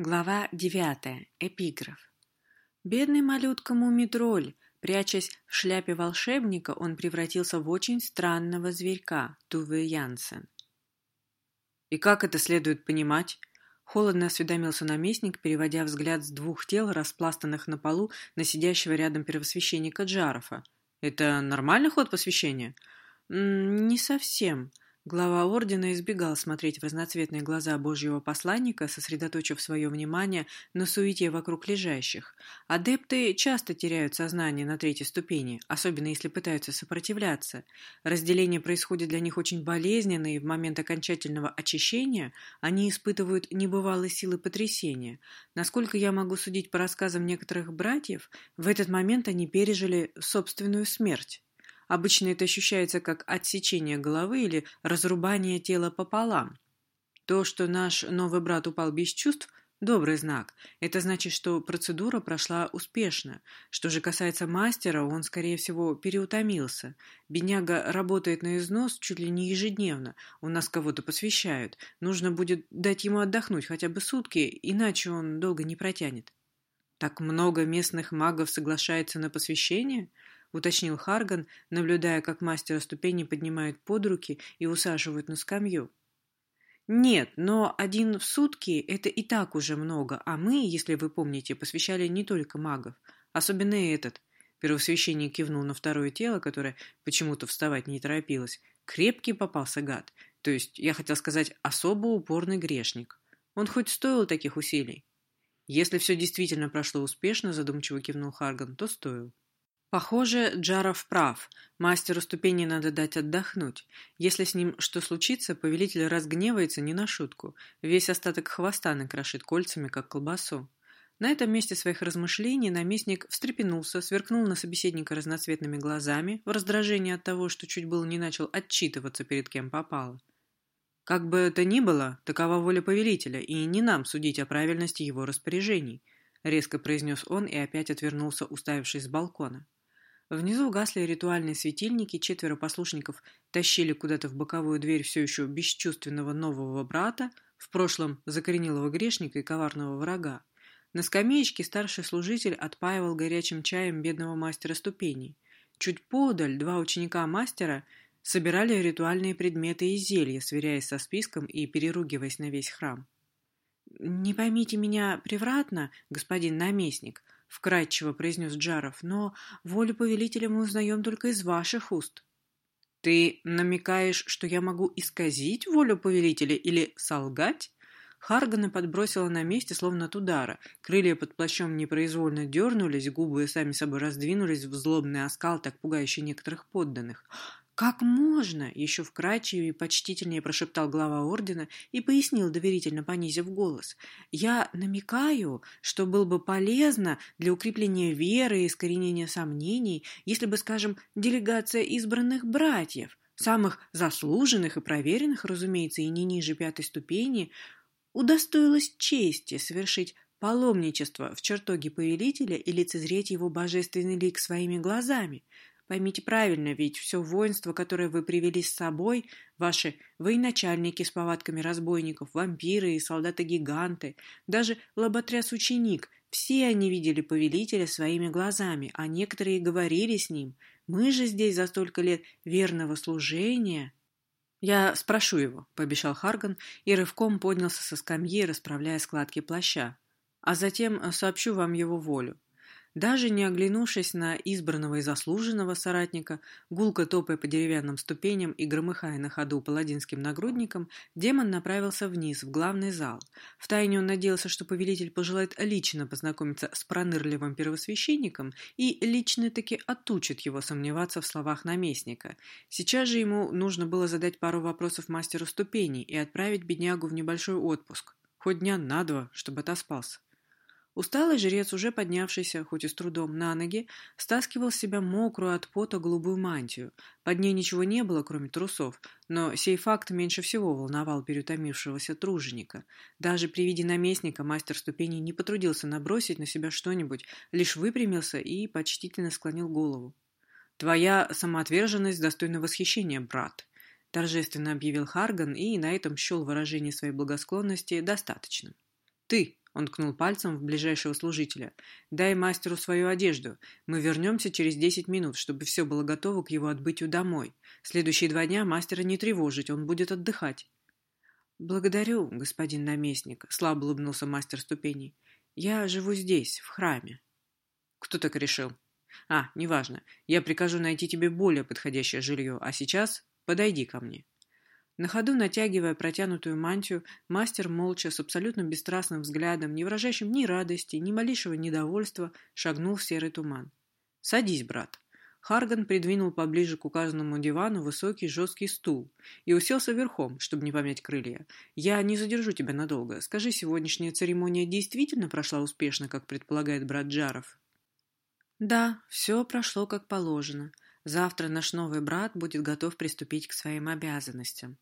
Глава девятая. Эпиграф. Бедный малютка Мумитроль, прячась в шляпе волшебника, он превратился в очень странного зверька, Туве Янсен. «И как это следует понимать?» Холодно осведомился наместник, переводя взгляд с двух тел, распластанных на полу, на сидящего рядом первосвященника Джарофа. «Это нормальный ход посвящения?» «Не совсем», Глава ордена избегал смотреть в разноцветные глаза Божьего посланника, сосредоточив свое внимание на суете вокруг лежащих. Адепты часто теряют сознание на третьей ступени, особенно если пытаются сопротивляться. Разделение происходит для них очень болезненно, и в момент окончательного очищения они испытывают небывалые силы потрясения. Насколько я могу судить по рассказам некоторых братьев, в этот момент они пережили собственную смерть. Обычно это ощущается как отсечение головы или разрубание тела пополам. То, что наш новый брат упал без чувств, добрый знак. Это значит, что процедура прошла успешно. Что же касается мастера, он, скорее всего, переутомился. Бедняга работает на износ чуть ли не ежедневно. У нас кого-то посвящают. Нужно будет дать ему отдохнуть хотя бы сутки, иначе он долго не протянет. Так много местных магов соглашается на посвящение? — уточнил Харган, наблюдая, как мастера ступени поднимают под руки и усаживают на скамью. «Нет, но один в сутки — это и так уже много, а мы, если вы помните, посвящали не только магов, особенно этот». Первосвященник кивнул на второе тело, которое почему-то вставать не торопилось. Крепкий попался гад, то есть, я хотел сказать, особо упорный грешник. Он хоть стоил таких усилий? Если все действительно прошло успешно, задумчиво кивнул Харган, то стоил. Похоже, Джаров прав. Мастеру ступени надо дать отдохнуть. Если с ним что случится, повелитель разгневается не на шутку. Весь остаток хвоста накрошит кольцами, как колбасу. На этом месте своих размышлений наместник встрепенулся, сверкнул на собеседника разноцветными глазами, в раздражении от того, что чуть было не начал отчитываться перед кем попало. Как бы это ни было, такова воля повелителя, и не нам судить о правильности его распоряжений, резко произнес он и опять отвернулся, уставившись с балкона. Внизу гасли ритуальные светильники, четверо послушников тащили куда-то в боковую дверь все еще бесчувственного нового брата, в прошлом закоренелого грешника и коварного врага. На скамеечке старший служитель отпаивал горячим чаем бедного мастера ступеней. Чуть подаль два ученика мастера собирали ритуальные предметы и зелья, сверяясь со списком и переругиваясь на весь храм. «Не поймите меня превратно, господин наместник», — вкратчиво произнес Джаров, — «но волю повелителя мы узнаем только из ваших уст». «Ты намекаешь, что я могу исказить волю повелителя или солгать?» Харгана подбросила на месте, словно от удара. Крылья под плащом непроизвольно дернулись, губы сами собой раздвинулись в злобный оскал, так пугающий некоторых подданных. «Как можно?» — еще вкрадчивее и почтительнее прошептал глава ордена и пояснил, доверительно понизив голос. «Я намекаю, что было бы полезно для укрепления веры и искоренения сомнений, если бы, скажем, делегация избранных братьев, самых заслуженных и проверенных, разумеется, и не ниже пятой ступени, удостоилась чести совершить паломничество в чертоге повелителя и лицезреть его божественный лик своими глазами». Поймите правильно, ведь все воинство, которое вы привели с собой, ваши военачальники с повадками разбойников, вампиры и солдаты-гиганты, даже лоботряс-ученик, все они видели повелителя своими глазами, а некоторые говорили с ним. Мы же здесь за столько лет верного служения... «Я спрошу его», — пообещал Харган и рывком поднялся со скамьи, расправляя складки плаща. «А затем сообщу вам его волю. Даже не оглянувшись на избранного и заслуженного соратника, гулко топая по деревянным ступеням и громыхая на ходу паладинским нагрудником, демон направился вниз, в главный зал. Втайне он надеялся, что повелитель пожелает лично познакомиться с пронырливым первосвященником и лично-таки отучит его сомневаться в словах наместника. Сейчас же ему нужно было задать пару вопросов мастеру ступеней и отправить беднягу в небольшой отпуск. Хоть дня на два, чтобы отоспался. Усталый жрец, уже поднявшийся, хоть и с трудом, на ноги, стаскивал с себя мокрую от пота голубую мантию. Под ней ничего не было, кроме трусов, но сей факт меньше всего волновал переутомившегося труженика. Даже при виде наместника мастер ступеней не потрудился набросить на себя что-нибудь, лишь выпрямился и почтительно склонил голову. «Твоя самоотверженность достойна восхищения, брат», — торжественно объявил Харган и на этом счел выражение своей благосклонности достаточным. «Ты, Он ткнул пальцем в ближайшего служителя. «Дай мастеру свою одежду. Мы вернемся через десять минут, чтобы все было готово к его отбытию домой. Следующие два дня мастера не тревожить, он будет отдыхать». «Благодарю, господин наместник», — слабо улыбнулся мастер ступеней. «Я живу здесь, в храме». «Кто так решил?» «А, неважно. Я прикажу найти тебе более подходящее жилье, а сейчас подойди ко мне». На ходу натягивая протянутую мантию, мастер молча, с абсолютно бесстрастным взглядом, не выражающим ни радости, ни малейшего недовольства, шагнул в серый туман. «Садись, брат». Харган придвинул поближе к указанному дивану высокий жесткий стул и уселся верхом, чтобы не помять крылья. «Я не задержу тебя надолго. Скажи, сегодняшняя церемония действительно прошла успешно, как предполагает брат Джаров?» «Да, все прошло как положено. Завтра наш новый брат будет готов приступить к своим обязанностям».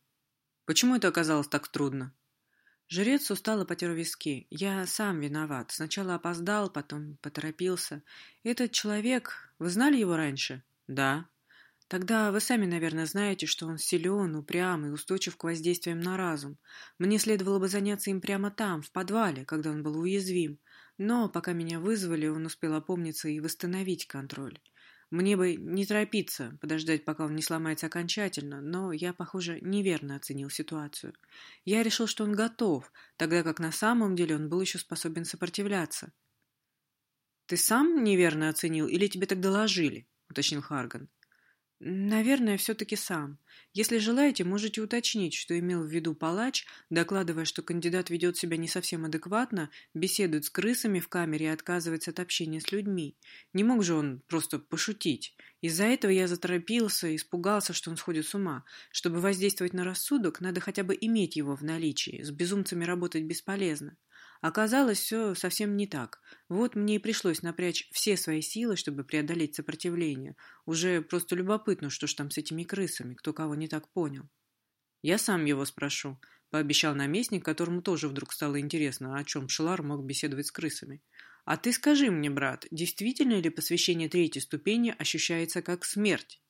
Почему это оказалось так трудно? Жрец устало потер виски. Я сам виноват. Сначала опоздал, потом поторопился. Этот человек... Вы знали его раньше? Да. Тогда вы сами, наверное, знаете, что он силен, упрям и устойчив к воздействиям на разум. Мне следовало бы заняться им прямо там, в подвале, когда он был уязвим. Но пока меня вызвали, он успел опомниться и восстановить контроль. Мне бы не торопиться, подождать, пока он не сломается окончательно, но я, похоже, неверно оценил ситуацию. Я решил, что он готов, тогда как на самом деле он был еще способен сопротивляться. «Ты сам неверно оценил или тебе так доложили?» — уточнил Харган. Наверное, все-таки сам. Если желаете, можете уточнить, что имел в виду палач, докладывая, что кандидат ведет себя не совсем адекватно, беседует с крысами в камере и отказывается от общения с людьми. Не мог же он просто пошутить. Из-за этого я заторопился, испугался, что он сходит с ума. Чтобы воздействовать на рассудок, надо хотя бы иметь его в наличии. С безумцами работать бесполезно. Оказалось, все совсем не так. Вот мне и пришлось напрячь все свои силы, чтобы преодолеть сопротивление. Уже просто любопытно, что ж там с этими крысами, кто кого не так понял. Я сам его спрошу, пообещал наместник, которому тоже вдруг стало интересно, о чем Шелар мог беседовать с крысами. А ты скажи мне, брат, действительно ли посвящение третьей ступени ощущается как смерть?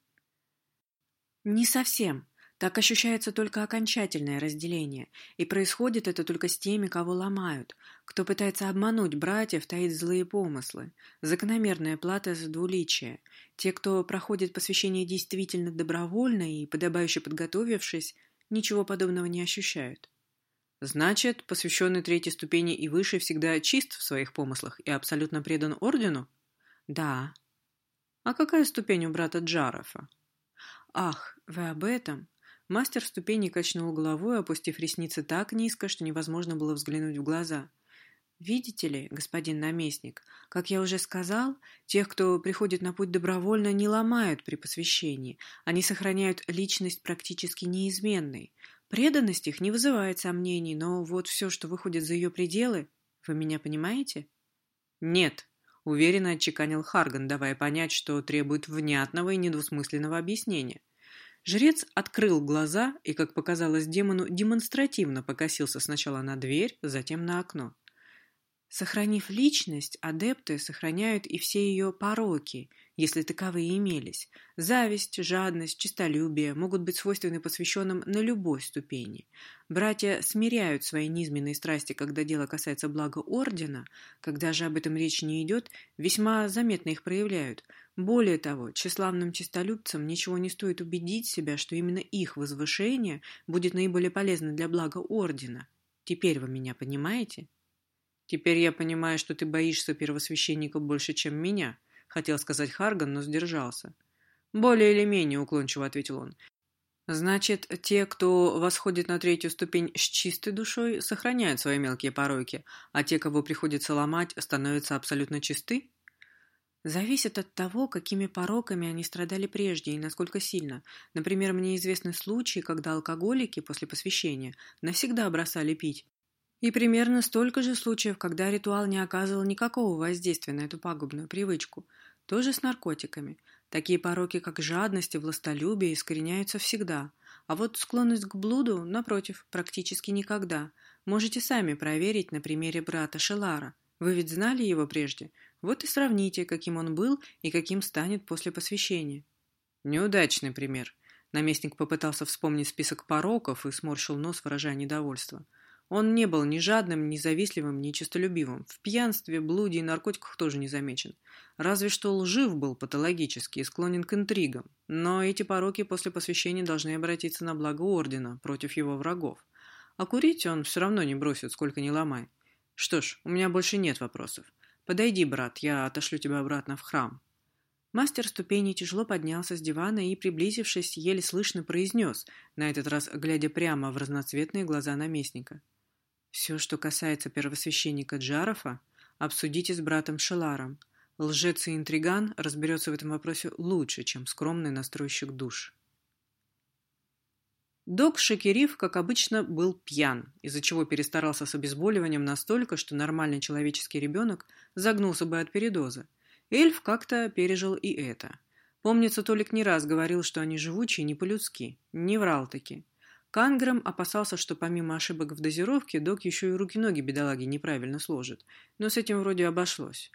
Не совсем. Так ощущается только окончательное разделение, и происходит это только с теми, кого ломают. Кто пытается обмануть братьев, таит злые помыслы. Закономерная плата за двуличие. Те, кто проходит посвящение действительно добровольно и подобающе подготовившись, ничего подобного не ощущают. Значит, посвященный третьей ступени и выше всегда чист в своих помыслах и абсолютно предан ордену? Да. А какая ступень у брата Джарафа? Ах, вы об этом? Мастер ступени качнул головой, опустив ресницы так низко, что невозможно было взглянуть в глаза. «Видите ли, господин наместник, как я уже сказал, тех, кто приходит на путь добровольно, не ломают при посвящении. Они сохраняют личность практически неизменной. Преданность их не вызывает сомнений, но вот все, что выходит за ее пределы, вы меня понимаете?» «Нет», — уверенно отчеканил Харган, давая понять, что требует внятного и недвусмысленного объяснения. Жрец открыл глаза и, как показалось демону, демонстративно покосился сначала на дверь, затем на окно. Сохранив личность, адепты сохраняют и все ее пороки, если таковые имелись. Зависть, жадность, честолюбие могут быть свойственны посвященным на любой ступени. Братья смиряют свои низменные страсти, когда дело касается блага Ордена, когда же об этом речь не идет, весьма заметно их проявляют. Более того, тщеславным честолюбцам ничего не стоит убедить себя, что именно их возвышение будет наиболее полезно для блага Ордена. Теперь вы меня понимаете? Теперь я понимаю, что ты боишься первосвященника больше, чем меня, хотел сказать Харган, но сдержался. Более или менее, уклончиво ответил он. Значит, те, кто восходит на третью ступень с чистой душой, сохраняют свои мелкие пороки, а те, кого приходится ломать, становятся абсолютно чисты? Зависит от того, какими пороками они страдали прежде и насколько сильно. Например, мне известны случаи, когда алкоголики после посвящения навсегда бросали пить, и примерно столько же случаев, когда ритуал не оказывал никакого воздействия на эту пагубную привычку. Тоже с наркотиками. Такие пороки, как жадность и властолюбие, искореняются всегда. А вот склонность к блуду, напротив, практически никогда. Можете сами проверить на примере брата Шелара. Вы ведь знали его прежде? Вот и сравните, каким он был и каким станет после посвящения. Неудачный пример. Наместник попытался вспомнить список пороков и сморщил нос, выражая недовольство. Он не был ни жадным, ни завистливым, ни честолюбивым. В пьянстве, блуде и наркотиках тоже не замечен. Разве что лжив был патологически и склонен к интригам. Но эти пороки после посвящения должны обратиться на благо Ордена против его врагов. А курить он все равно не бросит, сколько ни ломай. Что ж, у меня больше нет вопросов. Подойди, брат, я отошлю тебя обратно в храм. Мастер ступеней тяжело поднялся с дивана и, приблизившись, еле слышно произнес, на этот раз глядя прямо в разноцветные глаза наместника. «Все, что касается первосвященника Джарофа, обсудите с братом Шеларом. Лжец и интриган разберется в этом вопросе лучше, чем скромный настройщик душ». Док Шакириф, как обычно, был пьян, из-за чего перестарался с обезболиванием настолько, что нормальный человеческий ребенок загнулся бы от передоза. Эльф как-то пережил и это. Помнится, Толик не раз говорил, что они живучие не по-людски. Не врал таки. Канграм опасался, что помимо ошибок в дозировке, док еще и руки-ноги бедолаги неправильно сложит. Но с этим вроде обошлось.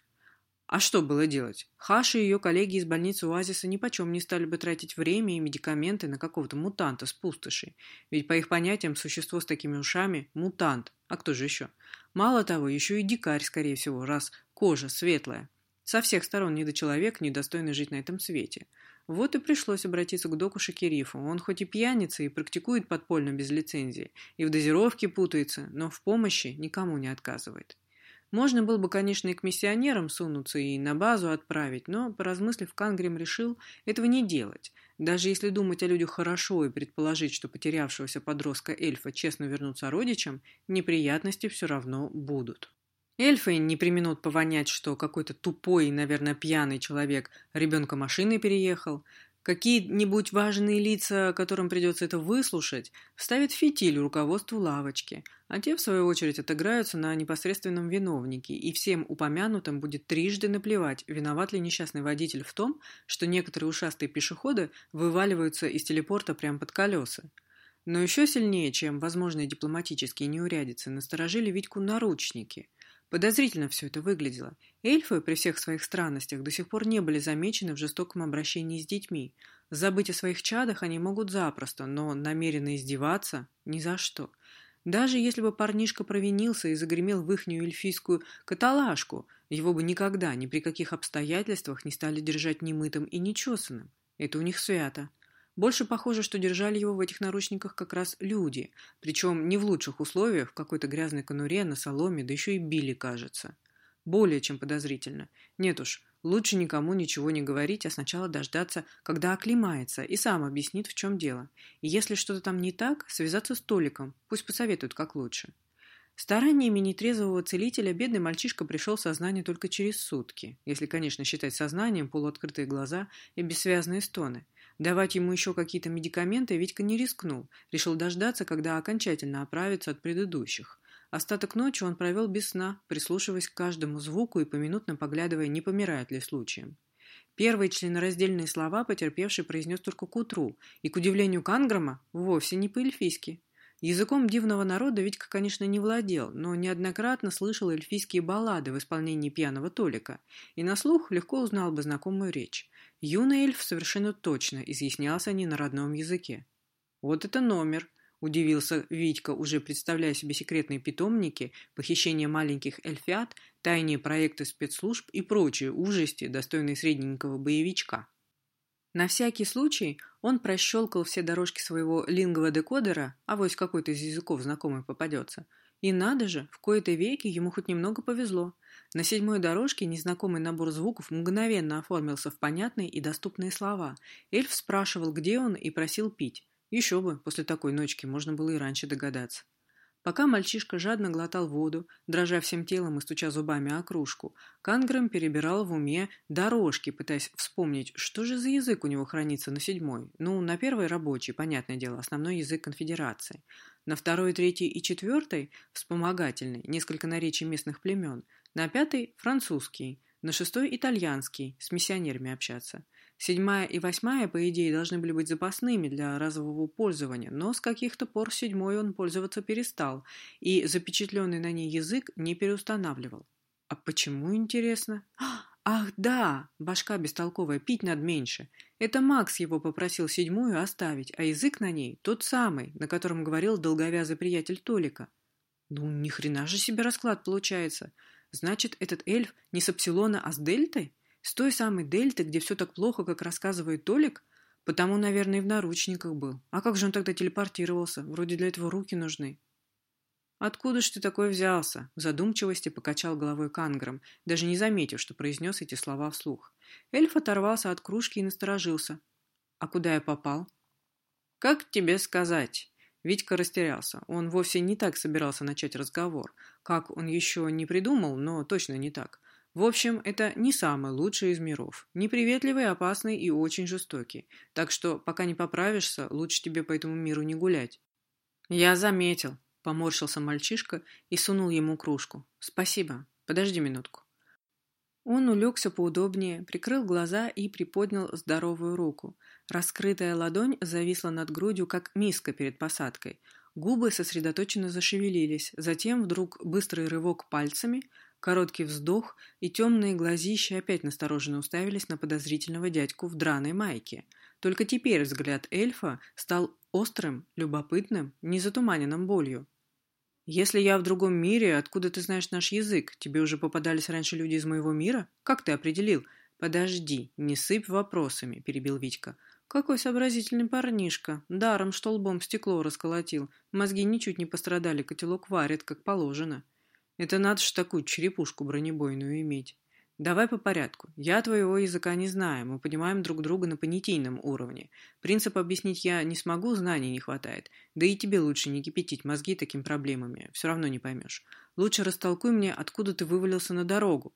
А что было делать? Хаш и ее коллеги из больницы Оазиса нипочем не стали бы тратить время и медикаменты на какого-то мутанта с пустоши. Ведь по их понятиям существо с такими ушами – мутант. А кто же еще? Мало того, еще и дикарь, скорее всего, раз кожа светлая. Со всех сторон недочеловек, недостойный жить на этом свете. Вот и пришлось обратиться к доку Шакирифу. Он хоть и пьяница и практикует подпольно без лицензии, и в дозировке путается, но в помощи никому не отказывает. Можно было бы, конечно, и к миссионерам сунуться и на базу отправить, но, поразмыслив, Кангрим решил этого не делать. Даже если думать о людях хорошо и предположить, что потерявшегося подростка эльфа честно вернутся родичам, неприятности все равно будут. Эльфы не применут повонять, что какой-то тупой, наверное, пьяный человек ребенка машиной переехал. Какие-нибудь важные лица, которым придется это выслушать, вставят фитиль руководству лавочки, а те, в свою очередь, отыграются на непосредственном виновнике, и всем упомянутым будет трижды наплевать, виноват ли несчастный водитель в том, что некоторые ушастые пешеходы вываливаются из телепорта прямо под колеса. Но еще сильнее, чем возможные дипломатические неурядицы, насторожили Витьку наручники – Подозрительно все это выглядело. Эльфы при всех своих странностях до сих пор не были замечены в жестоком обращении с детьми. Забыть о своих чадах они могут запросто, но намеренно издеваться – ни за что. Даже если бы парнишка провинился и загремел в ихнюю эльфийскую каталажку, его бы никогда, ни при каких обстоятельствах не стали держать немытым и нечесанным. Это у них свято. Больше похоже, что держали его в этих наручниках как раз люди, причем не в лучших условиях, в какой-то грязной конуре, на соломе, да еще и били, кажется. Более чем подозрительно. Нет уж, лучше никому ничего не говорить, а сначала дождаться, когда оклемается, и сам объяснит, в чем дело. И если что-то там не так, связаться с Толиком, пусть посоветуют, как лучше. Стараниями нетрезвого целителя бедный мальчишка пришел в сознание только через сутки, если, конечно, считать сознанием полуоткрытые глаза и бессвязные стоны. Давать ему еще какие-то медикаменты Витька не рискнул, решил дождаться, когда окончательно оправится от предыдущих. Остаток ночи он провел без сна, прислушиваясь к каждому звуку и поминутно поглядывая, не помирает ли случаем. Первые членораздельные слова потерпевший произнес только к утру, и, к удивлению Канграма, вовсе не по-эльфийски. Языком дивного народа Витька, конечно, не владел, но неоднократно слышал эльфийские баллады в исполнении пьяного Толика, и на слух легко узнал бы знакомую речь. Юный эльф совершенно точно изъяснялся не на родном языке. «Вот это номер!» – удивился Витька, уже представляя себе секретные питомники, похищение маленьких эльфят, тайные проекты спецслужб и прочие ужасти, достойные средненького боевичка. На всякий случай он прощелкал все дорожки своего лингводекодера, а вось какой-то из языков знакомый попадется. И надо же, в кои-то веки ему хоть немного повезло. На седьмой дорожке незнакомый набор звуков мгновенно оформился в понятные и доступные слова. Эльф спрашивал, где он, и просил пить. Еще бы, после такой ночки можно было и раньше догадаться. Пока мальчишка жадно глотал воду, дрожа всем телом и стуча зубами о кружку, Канграм перебирал в уме дорожки, пытаясь вспомнить, что же за язык у него хранится на седьмой. Ну, на первой рабочий, понятное дело, основной язык конфедерации. На второй, третий и четвертой – вспомогательный, несколько наречий местных племен. На пятой – французский. На шестой – итальянский, с миссионерами общаться. Седьмая и восьмая, по идее, должны были быть запасными для разового пользования, но с каких-то пор седьмой он пользоваться перестал, и запечатленный на ней язык не переустанавливал. А почему, интересно? Ах, да, башка бестолковая, пить надо меньше. Это Макс его попросил седьмую оставить, а язык на ней тот самый, на котором говорил долговязый приятель Толика. Ну, ни хрена же себе расклад получается. Значит, этот эльф не с Апсилона, а с Дельтой? С той самой Дельты, где все так плохо, как рассказывает Толик? Потому, наверное, и в наручниках был. А как же он тогда телепортировался? Вроде для этого руки нужны. «Откуда ж ты такой взялся?» В задумчивости покачал головой Кангром, даже не заметив, что произнес эти слова вслух. Эльф оторвался от кружки и насторожился. «А куда я попал?» «Как тебе сказать?» Витька растерялся. Он вовсе не так собирался начать разговор. Как он еще не придумал, но точно не так. В общем, это не самый лучший из миров. Неприветливый, опасный и очень жестокий. Так что, пока не поправишься, лучше тебе по этому миру не гулять. «Я заметил», — поморщился мальчишка и сунул ему кружку. «Спасибо. Подожди минутку». Он улегся поудобнее, прикрыл глаза и приподнял здоровую руку. Раскрытая ладонь зависла над грудью, как миска перед посадкой. Губы сосредоточенно зашевелились, затем вдруг быстрый рывок пальцами, короткий вздох, и темные глазища опять настороженно уставились на подозрительного дядьку в драной майке. Только теперь взгляд эльфа стал острым, любопытным, не затуманенным болью. «Если я в другом мире, откуда ты знаешь наш язык? Тебе уже попадались раньше люди из моего мира? Как ты определил?» «Подожди, не сыпь вопросами», — перебил Витька. «Какой сообразительный парнишка. Даром, что лбом стекло расколотил. Мозги ничуть не пострадали, котелок варят, как положено. Это надо ж такую черепушку бронебойную иметь. Давай по порядку. Я твоего языка не знаю, мы понимаем друг друга на понятийном уровне. Принцип объяснить я не смогу, знаний не хватает. Да и тебе лучше не кипятить мозги такими проблемами, все равно не поймешь. Лучше растолкуй мне, откуда ты вывалился на дорогу.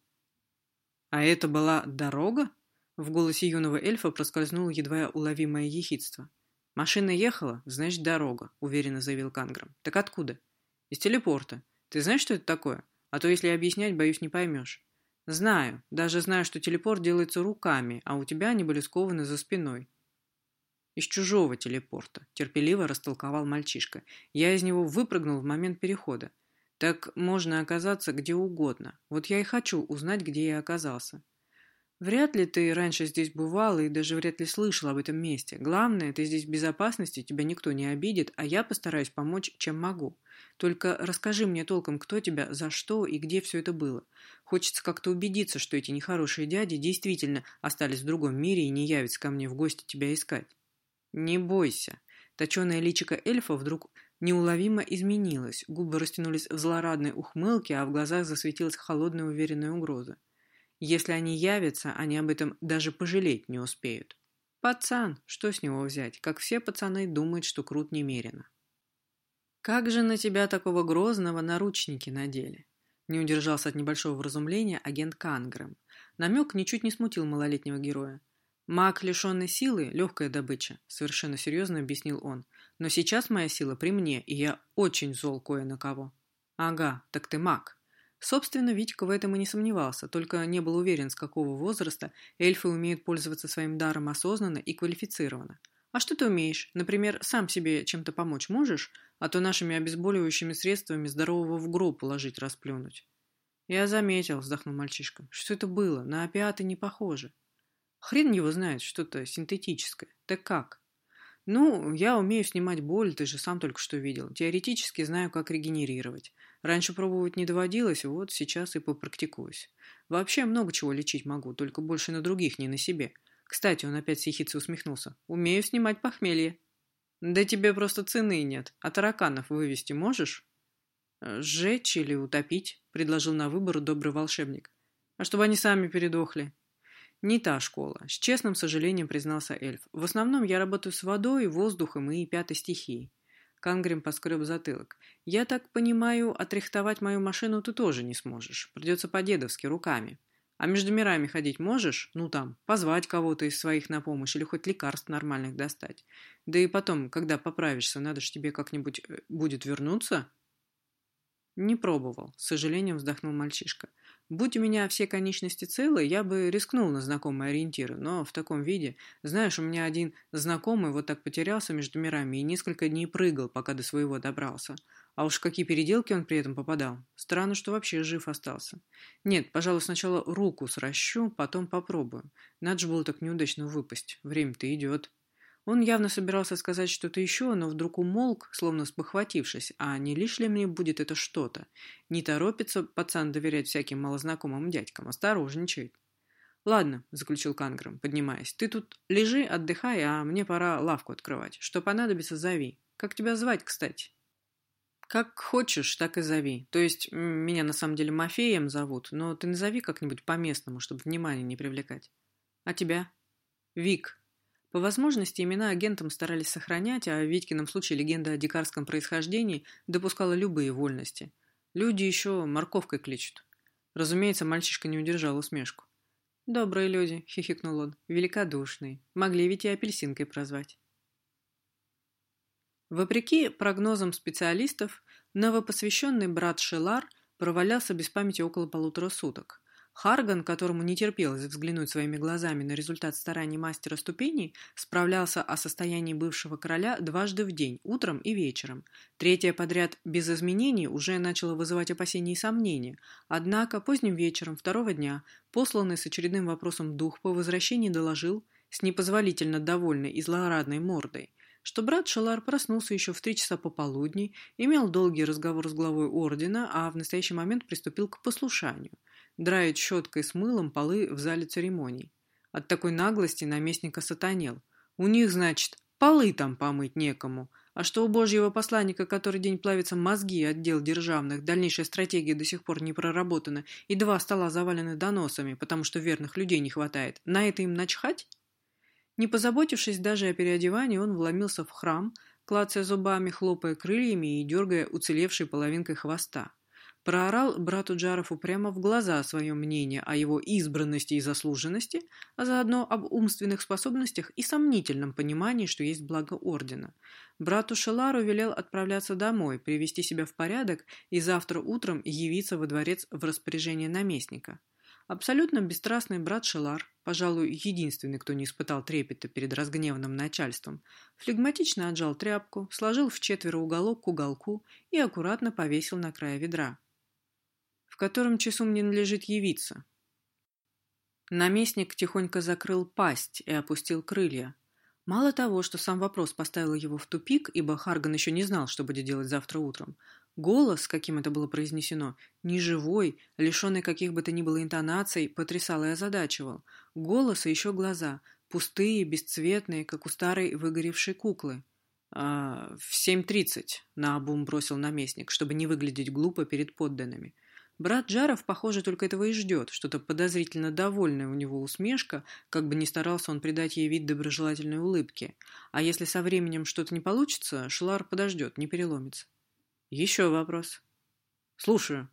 А это была дорога? В голосе юного эльфа проскользнуло едва уловимое ехидство. «Машина ехала, значит, дорога», — уверенно заявил Канграм. «Так откуда?» «Из телепорта. Ты знаешь, что это такое? А то, если объяснять, боюсь, не поймешь». «Знаю. Даже знаю, что телепорт делается руками, а у тебя они были скованы за спиной». «Из чужого телепорта», — терпеливо растолковал мальчишка. «Я из него выпрыгнул в момент перехода. Так можно оказаться где угодно. Вот я и хочу узнать, где я оказался». Вряд ли ты раньше здесь бывал и даже вряд ли слышал об этом месте. Главное, ты здесь в безопасности, тебя никто не обидит, а я постараюсь помочь, чем могу. Только расскажи мне толком, кто тебя, за что и где все это было. Хочется как-то убедиться, что эти нехорошие дяди действительно остались в другом мире и не явятся ко мне в гости тебя искать. Не бойся. Точеное личико эльфа вдруг неуловимо изменилось, губы растянулись в злорадной ухмылке, а в глазах засветилась холодная уверенная угроза. Если они явятся, они об этом даже пожалеть не успеют. Пацан, что с него взять? Как все пацаны думают, что крут немерено. Как же на тебя такого грозного наручники надели? Не удержался от небольшого вразумления агент Кангрэм. Намек ничуть не смутил малолетнего героя. «Маг, лишенный силы, легкая добыча», — совершенно серьезно объяснил он. «Но сейчас моя сила при мне, и я очень зол кое на кого». «Ага, так ты маг». Собственно, Витька в этом и не сомневался, только не был уверен, с какого возраста эльфы умеют пользоваться своим даром осознанно и квалифицированно. А что ты умеешь? Например, сам себе чем-то помочь можешь? А то нашими обезболивающими средствами здорового в гроб положить расплюнуть. Я заметил, вздохнул мальчишка. Что это было? На опиаты не похоже. Хрен его знает, что-то синтетическое. Так как? Ну, я умею снимать боль, ты же сам только что видел. Теоретически знаю, как регенерировать. Раньше пробовать не доводилось, вот сейчас и попрактикуюсь. Вообще много чего лечить могу, только больше на других, не на себе. Кстати, он опять с ехицей усмехнулся. Умею снимать похмелье. Да тебе просто цены нет. А тараканов вывести можешь? Сжечь или утопить, предложил на выбор добрый волшебник. А чтобы они сами передохли. Не та школа, с честным сожалением признался эльф. В основном я работаю с водой, воздухом и пятой стихией. Кангрим поскреб затылок. «Я так понимаю, отрихтовать мою машину ты тоже не сможешь. Придется по-дедовски, руками. А между мирами ходить можешь? Ну там, позвать кого-то из своих на помощь или хоть лекарств нормальных достать. Да и потом, когда поправишься, надо же тебе как-нибудь э, будет вернуться?» «Не пробовал», — с сожалением вздохнул мальчишка. Будь у меня все конечности целы, я бы рискнул на знакомые ориентиры, но в таком виде... Знаешь, у меня один знакомый вот так потерялся между мирами и несколько дней прыгал, пока до своего добрался. А уж какие переделки он при этом попадал. Странно, что вообще жив остался. Нет, пожалуй, сначала руку сращу, потом попробую. Надо же было так неудачно выпасть. Время-то идет. Он явно собирался сказать что-то еще, но вдруг умолк, словно спохватившись, а не лишь ли мне будет это что-то? Не торопится пацан доверять всяким малознакомым дядькам, осторожничает. «Ладно», — заключил Канграм, поднимаясь, — «ты тут лежи, отдыхай, а мне пора лавку открывать. Что понадобится, зови. Как тебя звать, кстати?» «Как хочешь, так и зови. То есть, меня на самом деле Мафеем зовут, но ты назови как-нибудь по-местному, чтобы внимание не привлекать. А тебя?» «Вик». По возможности имена агентам старались сохранять, а в Витькином случае легенда о дикарском происхождении допускала любые вольности. Люди еще морковкой кличут. Разумеется, мальчишка не удержал усмешку. «Добрые люди», — хихикнул он, — «великодушные. Могли ведь и апельсинкой прозвать». Вопреки прогнозам специалистов, новопосвященный брат Шелар провалялся без памяти около полутора суток. Харган, которому не терпелось взглянуть своими глазами на результат стараний мастера ступеней, справлялся о состоянии бывшего короля дважды в день, утром и вечером. Третье подряд без изменений уже начало вызывать опасения и сомнения. Однако поздним вечером второго дня, посланный с очередным вопросом дух по возвращении доложил, с непозволительно довольной и злорадной мордой, что брат Шалар проснулся еще в три часа пополудни, имел долгий разговор с главой ордена, а в настоящий момент приступил к послушанию. Драить щеткой с мылом полы в зале церемоний. От такой наглости наместника сатанел. У них, значит, полы там помыть некому, а что у божьего посланника который день плавятся мозги отдел державных, дальнейшая стратегия до сих пор не проработана, и два стола завалены доносами, потому что верных людей не хватает, на это им начхать? Не позаботившись даже о переодевании, он вломился в храм, клацая зубами, хлопая крыльями и дергая уцелевшей половинкой хвоста. Проорал брату Джарову прямо в глаза свое мнение о его избранности и заслуженности, а заодно об умственных способностях и сомнительном понимании, что есть благо ордена. Брату Шелару велел отправляться домой, привести себя в порядок и завтра утром явиться во дворец в распоряжение наместника. Абсолютно бесстрастный брат Шелар, пожалуй, единственный, кто не испытал трепета перед разгневанным начальством, флегматично отжал тряпку, сложил в четверо уголок к уголку и аккуратно повесил на край ведра. «В котором часу мне надлежит явиться?» Наместник тихонько закрыл пасть и опустил крылья. Мало того, что сам вопрос поставил его в тупик, ибо Харган еще не знал, что будет делать завтра утром, Голос, каким это было произнесено, неживой, лишенный каких бы то ни было интонаций, потрясал и озадачивал. Голос и еще глаза, пустые, бесцветные, как у старой выгоревшей куклы. «А, «В семь тридцать», — наобум бросил наместник, чтобы не выглядеть глупо перед подданными. Брат Джаров, похоже, только этого и ждет, что-то подозрительно довольное у него усмешка, как бы ни старался он придать ей вид доброжелательной улыбки. А если со временем что-то не получится, Шлар подождет, не переломится. Еще вопрос. Слушаю.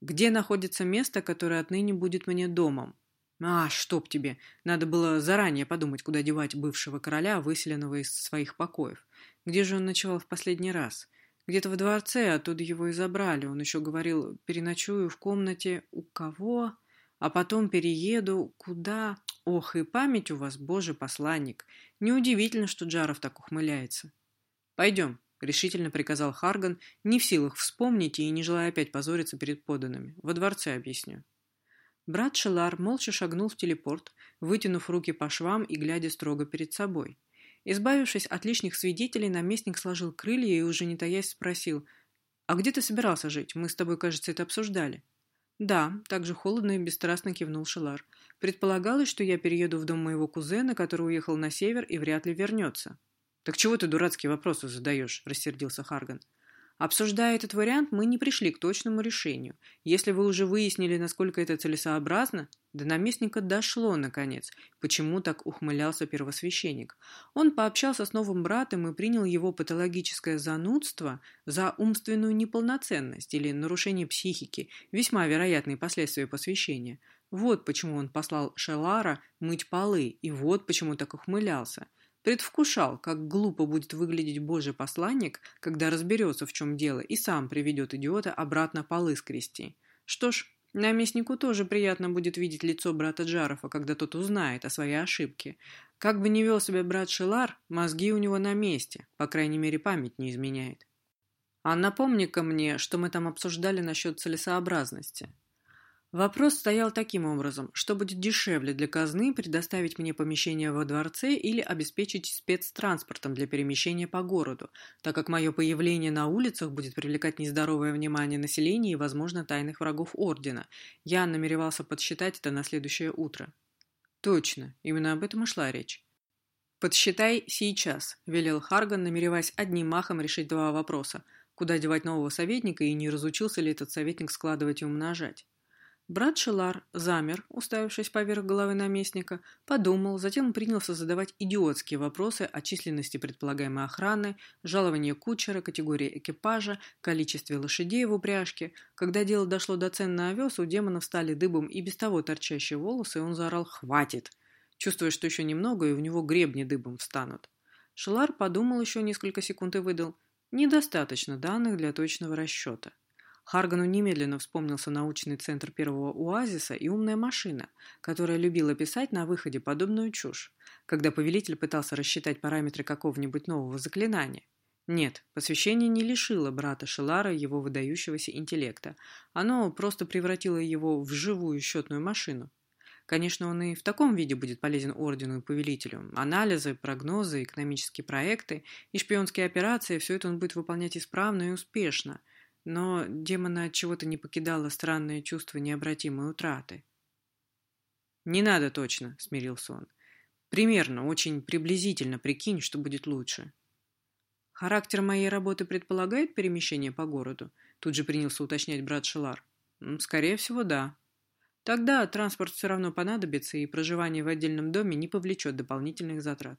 Где находится место, которое отныне будет мне домом? А, чтоб тебе. Надо было заранее подумать, куда девать бывшего короля, выселенного из своих покоев. Где же он ночевал в последний раз? Где-то в дворце, оттуда его и забрали. Он еще говорил, переночую в комнате у кого? А потом перееду куда? Ох, и память у вас, боже, посланник. Неудивительно, что Джаров так ухмыляется. Пойдем. — решительно приказал Харган, не в силах вспомнить и не желая опять позориться перед поданными. «Во дворце объясню». Брат Шелар молча шагнул в телепорт, вытянув руки по швам и глядя строго перед собой. Избавившись от лишних свидетелей, наместник сложил крылья и, уже не таясь, спросил, «А где ты собирался жить? Мы с тобой, кажется, это обсуждали». «Да», — также холодно и бесстрастно кивнул Шелар. «Предполагалось, что я перееду в дом моего кузена, который уехал на север и вряд ли вернется». «Так чего ты дурацкие вопросы задаешь?» – рассердился Харган. Обсуждая этот вариант, мы не пришли к точному решению. Если вы уже выяснили, насколько это целесообразно, до наместника дошло, наконец, почему так ухмылялся первосвященник. Он пообщался с новым братом и принял его патологическое занудство за умственную неполноценность или нарушение психики, весьма вероятные последствия посвящения. Вот почему он послал Шелара мыть полы, и вот почему так ухмылялся – Предвкушал, как глупо будет выглядеть божий посланник, когда разберется, в чем дело, и сам приведет идиота обратно полы скрести. Что ж, наместнику тоже приятно будет видеть лицо брата Джарова, когда тот узнает о своей ошибке. Как бы ни вел себя брат Шелар, мозги у него на месте, по крайней мере, память не изменяет. А напомни-ка мне, что мы там обсуждали насчет целесообразности. Вопрос стоял таким образом, что будет дешевле для казны предоставить мне помещение во дворце или обеспечить спецтранспортом для перемещения по городу, так как мое появление на улицах будет привлекать нездоровое внимание населения и, возможно, тайных врагов Ордена. Я намеревался подсчитать это на следующее утро. Точно, именно об этом и шла речь. «Подсчитай сейчас», – велел Харган, намереваясь одним махом решить два вопроса. Куда девать нового советника и не разучился ли этот советник складывать и умножать? Брат Шелар замер, уставившись поверх головы наместника, подумал, затем принялся задавать идиотские вопросы о численности предполагаемой охраны, жаловании кучера, категории экипажа, количестве лошадей в упряжке. Когда дело дошло до цен на овес, у демона встали дыбом и без того торчащие волосы, и он заорал «Хватит!», чувствуя, что еще немного, и у него гребни дыбом встанут. Шелар подумал еще несколько секунд и выдал «Недостаточно данных для точного расчета». Харгану немедленно вспомнился научный центр первого оазиса и умная машина, которая любила писать на выходе подобную чушь, когда повелитель пытался рассчитать параметры какого-нибудь нового заклинания. Нет, посвящение не лишило брата Шелара его выдающегося интеллекта. Оно просто превратило его в живую счетную машину. Конечно, он и в таком виде будет полезен ордену и повелителю. Анализы, прогнозы, экономические проекты и шпионские операции – все это он будет выполнять исправно и успешно – но демона от чего-то не покидало странное чувство необратимой утраты. «Не надо точно», — смирился он. «Примерно, очень приблизительно прикинь, что будет лучше». «Характер моей работы предполагает перемещение по городу?» Тут же принялся уточнять брат Шелар. «Скорее всего, да». «Тогда транспорт все равно понадобится, и проживание в отдельном доме не повлечет дополнительных затрат».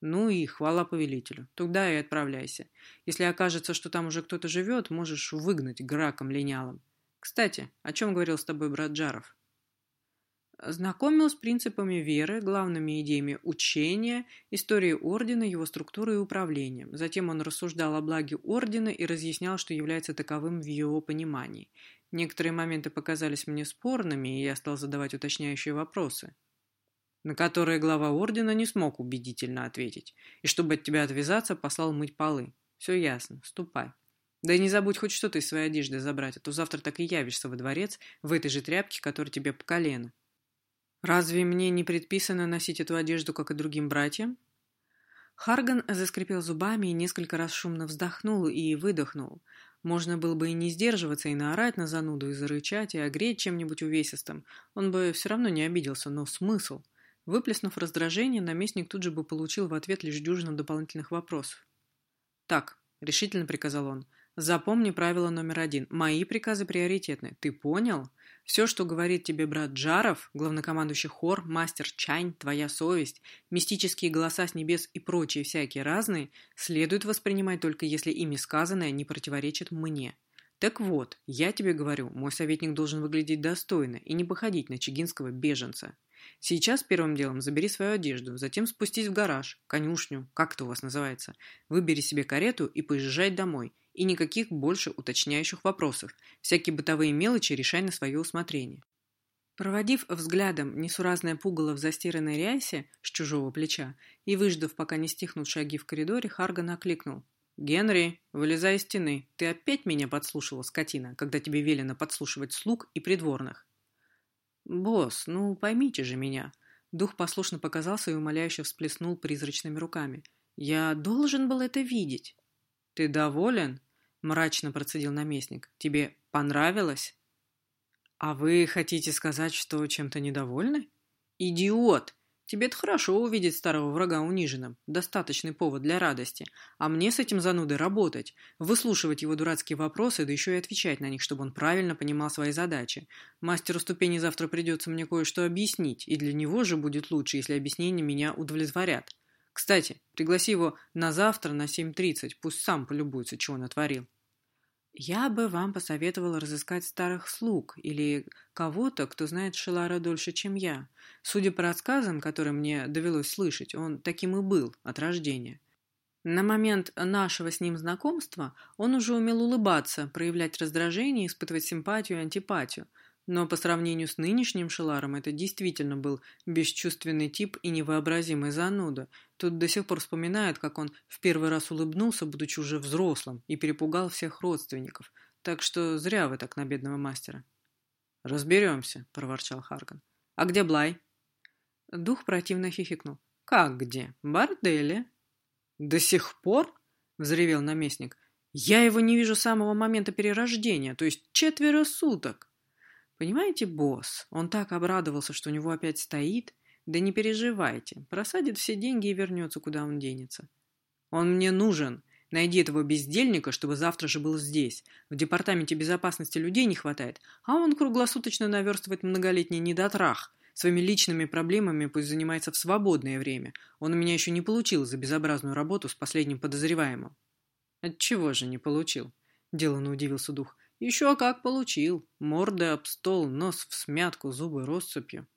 Ну и хвала повелителю. Туда и отправляйся. Если окажется, что там уже кто-то живет, можешь выгнать граком линялым. Кстати, о чем говорил с тобой брат Джаров? Знакомил с принципами веры, главными идеями учения, историей ордена, его структурой и управлением. Затем он рассуждал о благе ордена и разъяснял, что является таковым в его понимании. Некоторые моменты показались мне спорными, и я стал задавать уточняющие вопросы на которые глава ордена не смог убедительно ответить, и чтобы от тебя отвязаться, послал мыть полы. Все ясно, ступай. Да и не забудь хоть что-то из своей одежды забрать, а то завтра так и явишься во дворец в этой же тряпке, которая тебе по колено. Разве мне не предписано носить эту одежду, как и другим братьям? Харган заскрипел зубами и несколько раз шумно вздохнул и выдохнул. Можно было бы и не сдерживаться, и наорать на зануду, и зарычать, и огреть чем-нибудь увесистым. Он бы все равно не обиделся, но смысл? Выплеснув раздражение, наместник тут же бы получил в ответ лишь дюжину дополнительных вопросов. «Так», — решительно приказал он, — «запомни правило номер один. Мои приказы приоритетны. Ты понял? Все, что говорит тебе брат Джаров, главнокомандующий хор, мастер Чань, твоя совесть, мистические голоса с небес и прочие всякие разные, следует воспринимать только если ими сказанное не противоречит мне». Так вот, я тебе говорю, мой советник должен выглядеть достойно и не походить на чигинского беженца. Сейчас первым делом забери свою одежду, затем спустись в гараж, конюшню, как это у вас называется. Выбери себе карету и поезжай домой. И никаких больше уточняющих вопросов. Всякие бытовые мелочи решай на свое усмотрение. Проводив взглядом несуразное пугало в застиранной рясе с чужого плеча и выждав, пока не стихнут шаги в коридоре, Харган окликнул. «Генри, вылезай из стены. Ты опять меня подслушивал, скотина, когда тебе велено подслушивать слуг и придворных?» «Босс, ну поймите же меня». Дух послушно показался и умоляюще всплеснул призрачными руками. «Я должен был это видеть». «Ты доволен?» — мрачно процедил наместник. «Тебе понравилось?» «А вы хотите сказать, что чем-то недовольны?» «Идиот! Тебе-то хорошо увидеть старого врага униженным. Достаточный повод для радости. А мне с этим занудой работать. Выслушивать его дурацкие вопросы, да еще и отвечать на них, чтобы он правильно понимал свои задачи. Мастеру ступени завтра придется мне кое-что объяснить, и для него же будет лучше, если объяснения меня удовлетворят. Кстати, пригласи его на завтра на 7.30, пусть сам полюбуется, чего натворил. Я бы вам посоветовала разыскать старых слуг или кого-то, кто знает Шелара дольше, чем я. Судя по рассказам, которые мне довелось слышать, он таким и был от рождения. На момент нашего с ним знакомства он уже умел улыбаться, проявлять раздражение, испытывать симпатию и антипатию – но по сравнению с нынешним Шеларом это действительно был бесчувственный тип и невообразимый зануда. Тут до сих пор вспоминают, как он в первый раз улыбнулся, будучи уже взрослым, и перепугал всех родственников. Так что зря вы так на бедного мастера. Разберемся, проворчал Харган. А где Блай? Дух противно хихикнул. Как где? Борделе. До сих пор? Взревел наместник. Я его не вижу с самого момента перерождения, то есть четверо суток. Понимаете, босс, он так обрадовался, что у него опять стоит. Да не переживайте, просадит все деньги и вернется, куда он денется. Он мне нужен. Найди этого бездельника, чтобы завтра же был здесь. В департаменте безопасности людей не хватает, а он круглосуточно наверстывает многолетний недотрах. Своими личными проблемами пусть занимается в свободное время. Он у меня еще не получил за безобразную работу с последним подозреваемым. Отчего же не получил? Деланно удивился дух. Еще как получил. Морда об стол, нос в смятку, зубы россыпью.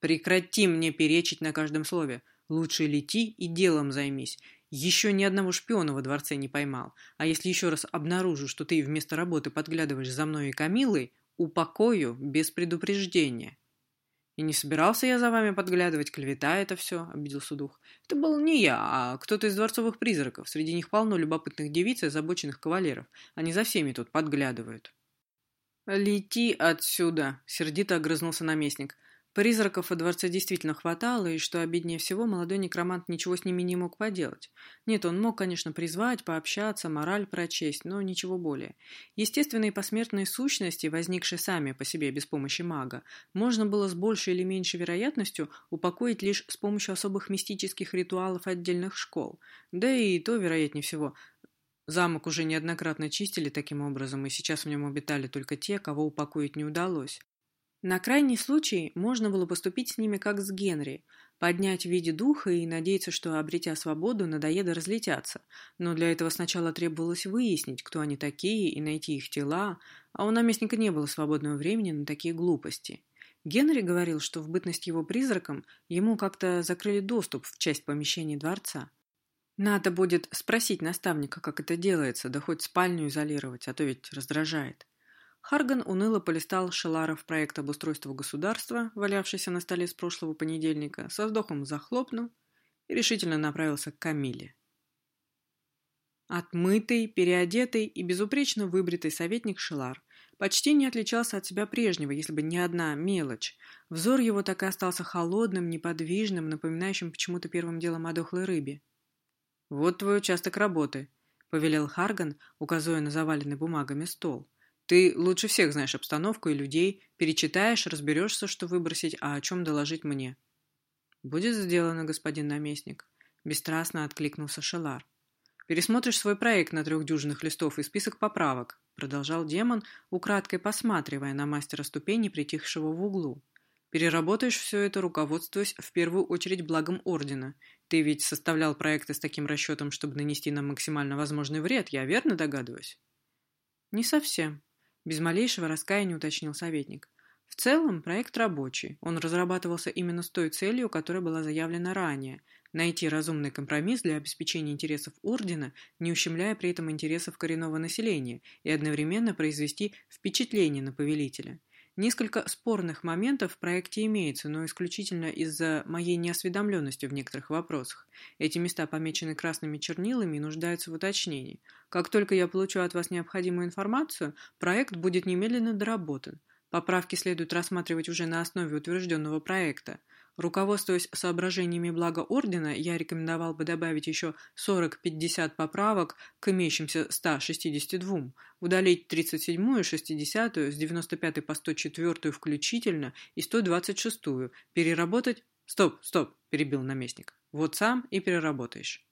Прекрати мне перечить на каждом слове. Лучше лети и делом займись. Еще ни одного шпиона во дворце не поймал. А если еще раз обнаружу, что ты вместо работы подглядываешь за мной и Камилой, упокою без предупреждения. И не собирался я за вами подглядывать, клевета это все, обиделся дух. Это был не я, а кто-то из дворцовых призраков. Среди них полно любопытных девиц и озабоченных кавалеров. Они за всеми тут подглядывают. «Лети отсюда!» — сердито огрызнулся наместник. Призраков во дворце действительно хватало, и, что обиднее всего, молодой некромант ничего с ними не мог поделать. Нет, он мог, конечно, призвать, пообщаться, мораль прочесть, но ничего более. Естественные посмертные сущности, возникшие сами по себе без помощи мага, можно было с большей или меньшей вероятностью упокоить лишь с помощью особых мистических ритуалов отдельных школ. Да и то, вероятнее всего, Замок уже неоднократно чистили таким образом, и сейчас в нем обитали только те, кого упокоить не удалось. На крайний случай можно было поступить с ними как с Генри, поднять в виде духа и надеяться, что, обретя свободу, надоеды разлетятся. Но для этого сначала требовалось выяснить, кто они такие, и найти их тела, а у наместника не было свободного времени на такие глупости. Генри говорил, что в бытность его призраком ему как-то закрыли доступ в часть помещений дворца. Надо будет спросить наставника, как это делается, да хоть спальню изолировать, а то ведь раздражает. Харган уныло полистал Шеларов проект обустройства государства, валявшийся на столе с прошлого понедельника, со вздохом захлопнул и решительно направился к Камиле. Отмытый, переодетый и безупречно выбритый советник Шелар почти не отличался от себя прежнего, если бы не одна мелочь. Взор его так и остался холодным, неподвижным, напоминающим почему-то первым делом о дохлой рыбе. «Вот твой участок работы», — повелел Харган, указывая на заваленный бумагами стол. Ты лучше всех знаешь обстановку и людей, перечитаешь, разберешься, что выбросить, а о чем доложить мне. Будет сделано, господин наместник. Бесстрастно откликнулся Шелар. Пересмотришь свой проект на трех дюжинах листов и список поправок, продолжал демон, украдкой посматривая на мастера ступени, притихшего в углу. Переработаешь все это, руководствуясь в первую очередь благом Ордена. Ты ведь составлял проекты с таким расчетом, чтобы нанести нам максимально возможный вред, я верно догадываюсь? Не совсем, без малейшего раскаяния уточнил советник. В целом, проект рабочий. Он разрабатывался именно с той целью, которая была заявлена ранее – найти разумный компромисс для обеспечения интересов Ордена, не ущемляя при этом интересов коренного населения, и одновременно произвести впечатление на повелителя – Несколько спорных моментов в проекте имеется, но исключительно из-за моей неосведомленности в некоторых вопросах. Эти места помечены красными чернилами и нуждаются в уточнении. Как только я получу от вас необходимую информацию, проект будет немедленно доработан. Поправки следует рассматривать уже на основе утвержденного проекта. Руководствуясь соображениями блага Ордена, я рекомендовал бы добавить еще 40-50 поправок к имеющимся 162, удалить 37-ю, 60-ю, с 95 по 104 включительно и 126-ю, переработать... «Стоп, стоп!» – перебил наместник. «Вот сам и переработаешь».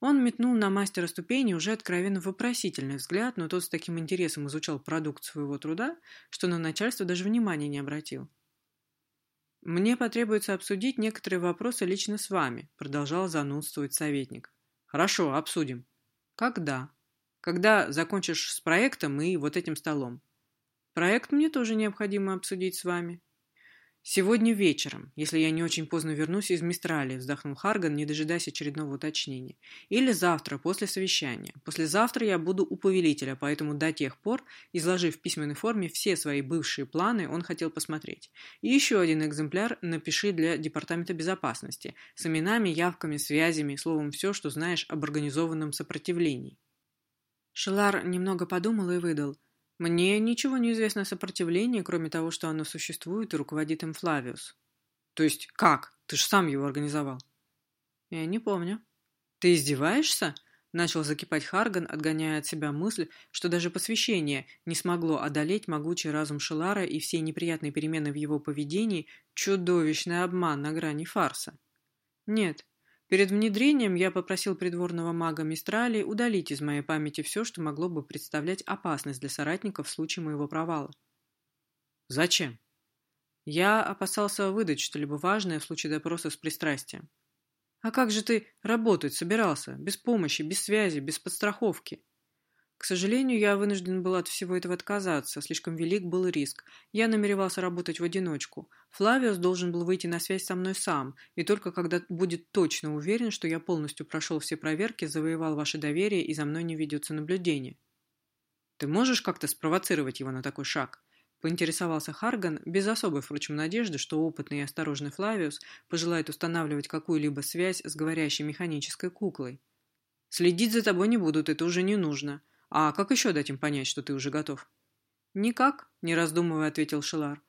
Он метнул на мастера ступени уже откровенно вопросительный взгляд, но тот с таким интересом изучал продукт своего труда, что на начальство даже внимания не обратил. «Мне потребуется обсудить некоторые вопросы лично с вами», продолжал занудствовать советник. «Хорошо, обсудим». «Когда?» «Когда закончишь с проектом и вот этим столом». «Проект мне тоже необходимо обсудить с вами». «Сегодня вечером, если я не очень поздно вернусь из Мистрали», вздохнул Харган, не дожидаясь очередного уточнения. «Или завтра, после совещания. Послезавтра я буду у повелителя, поэтому до тех пор, изложив в письменной форме все свои бывшие планы, он хотел посмотреть. И еще один экземпляр напиши для Департамента безопасности, с именами, явками, связями, словом, все, что знаешь об организованном сопротивлении». Шелар немного подумал и выдал. Мне ничего не известно о сопротивлении, кроме того, что оно существует и руководит им Флавиус. То есть как? Ты же сам его организовал. Я не помню. Ты издеваешься? Начал закипать Харган, отгоняя от себя мысль, что даже посвящение не смогло одолеть могучий разум Шелара и все неприятные перемены в его поведении – чудовищный обман на грани фарса. Нет, Перед внедрением я попросил придворного мага Мистрали удалить из моей памяти все, что могло бы представлять опасность для соратников в случае моего провала. Зачем? Я опасался выдать что-либо важное в случае допроса с пристрастием. А как же ты работать собирался? Без помощи, без связи, без подстраховки? К сожалению, я вынужден был от всего этого отказаться, слишком велик был риск. Я намеревался работать в одиночку. Флавиус должен был выйти на связь со мной сам, и только когда будет точно уверен, что я полностью прошел все проверки, завоевал ваше доверие и за мной не ведется наблюдение. Ты можешь как-то спровоцировать его на такой шаг? Поинтересовался Харган, без особой, впрочем, надежды, что опытный и осторожный Флавиус пожелает устанавливать какую-либо связь с говорящей механической куклой. «Следить за тобой не будут, это уже не нужно. А как еще дать им понять, что ты уже готов? Никак, не раздумывая, ответил Шелар.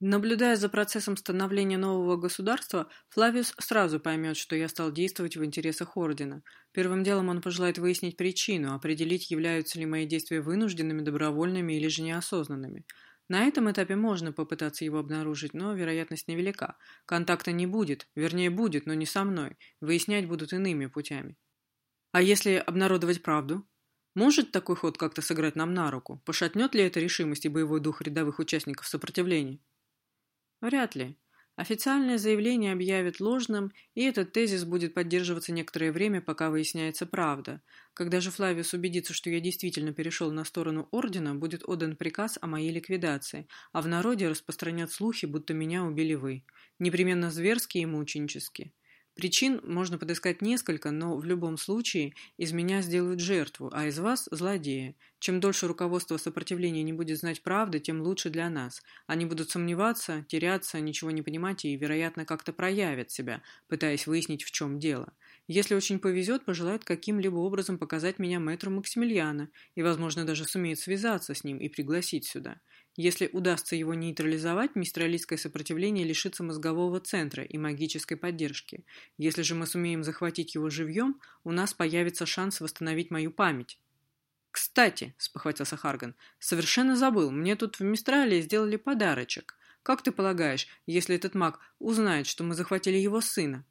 Наблюдая за процессом становления нового государства, Флавиус сразу поймет, что я стал действовать в интересах Ордена. Первым делом он пожелает выяснить причину, определить, являются ли мои действия вынужденными, добровольными или же неосознанными. На этом этапе можно попытаться его обнаружить, но вероятность невелика. Контакта не будет, вернее будет, но не со мной. Выяснять будут иными путями. А если обнародовать правду? Может такой ход как-то сыграть нам на руку? Пошатнет ли это решимость и боевой дух рядовых участников сопротивления? Вряд ли. Официальное заявление объявят ложным, и этот тезис будет поддерживаться некоторое время, пока выясняется правда. Когда же Флавиус убедится, что я действительно перешел на сторону Ордена, будет отдан приказ о моей ликвидации, а в народе распространят слухи, будто меня убили вы. Непременно зверски и мученически. Причин можно подыскать несколько, но в любом случае из меня сделают жертву, а из вас – злодея. Чем дольше руководство сопротивления не будет знать правды, тем лучше для нас. Они будут сомневаться, теряться, ничего не понимать и, вероятно, как-то проявят себя, пытаясь выяснить, в чем дело. Если очень повезет, пожелают каким-либо образом показать меня мэтру Максимилиана и, возможно, даже сумеет связаться с ним и пригласить сюда. Если удастся его нейтрализовать, мистралийское сопротивление лишится мозгового центра и магической поддержки. Если же мы сумеем захватить его живьем, у нас появится шанс восстановить мою память. «Кстати», — спохватился Харган, — «совершенно забыл, мне тут в Мистралии сделали подарочек. Как ты полагаешь, если этот маг узнает, что мы захватили его сына?»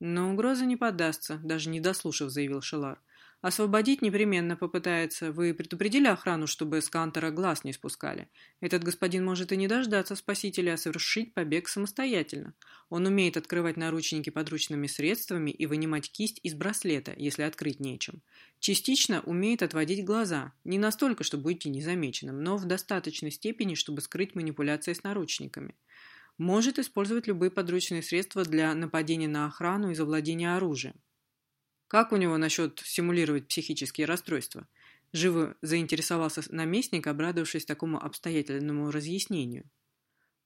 «Но угроза не поддастся», — даже не дослушав, заявил Шелар. Освободить непременно попытается. Вы предупредили охрану, чтобы с Кантера глаз не спускали? Этот господин может и не дождаться спасителя, а совершить побег самостоятельно. Он умеет открывать наручники подручными средствами и вынимать кисть из браслета, если открыть нечем. Частично умеет отводить глаза, не настолько, чтобы уйти незамеченным, но в достаточной степени, чтобы скрыть манипуляции с наручниками. Может использовать любые подручные средства для нападения на охрану и завладения оружием. Как у него насчет симулировать психические расстройства? Живо заинтересовался наместник, обрадовавшись такому обстоятельному разъяснению.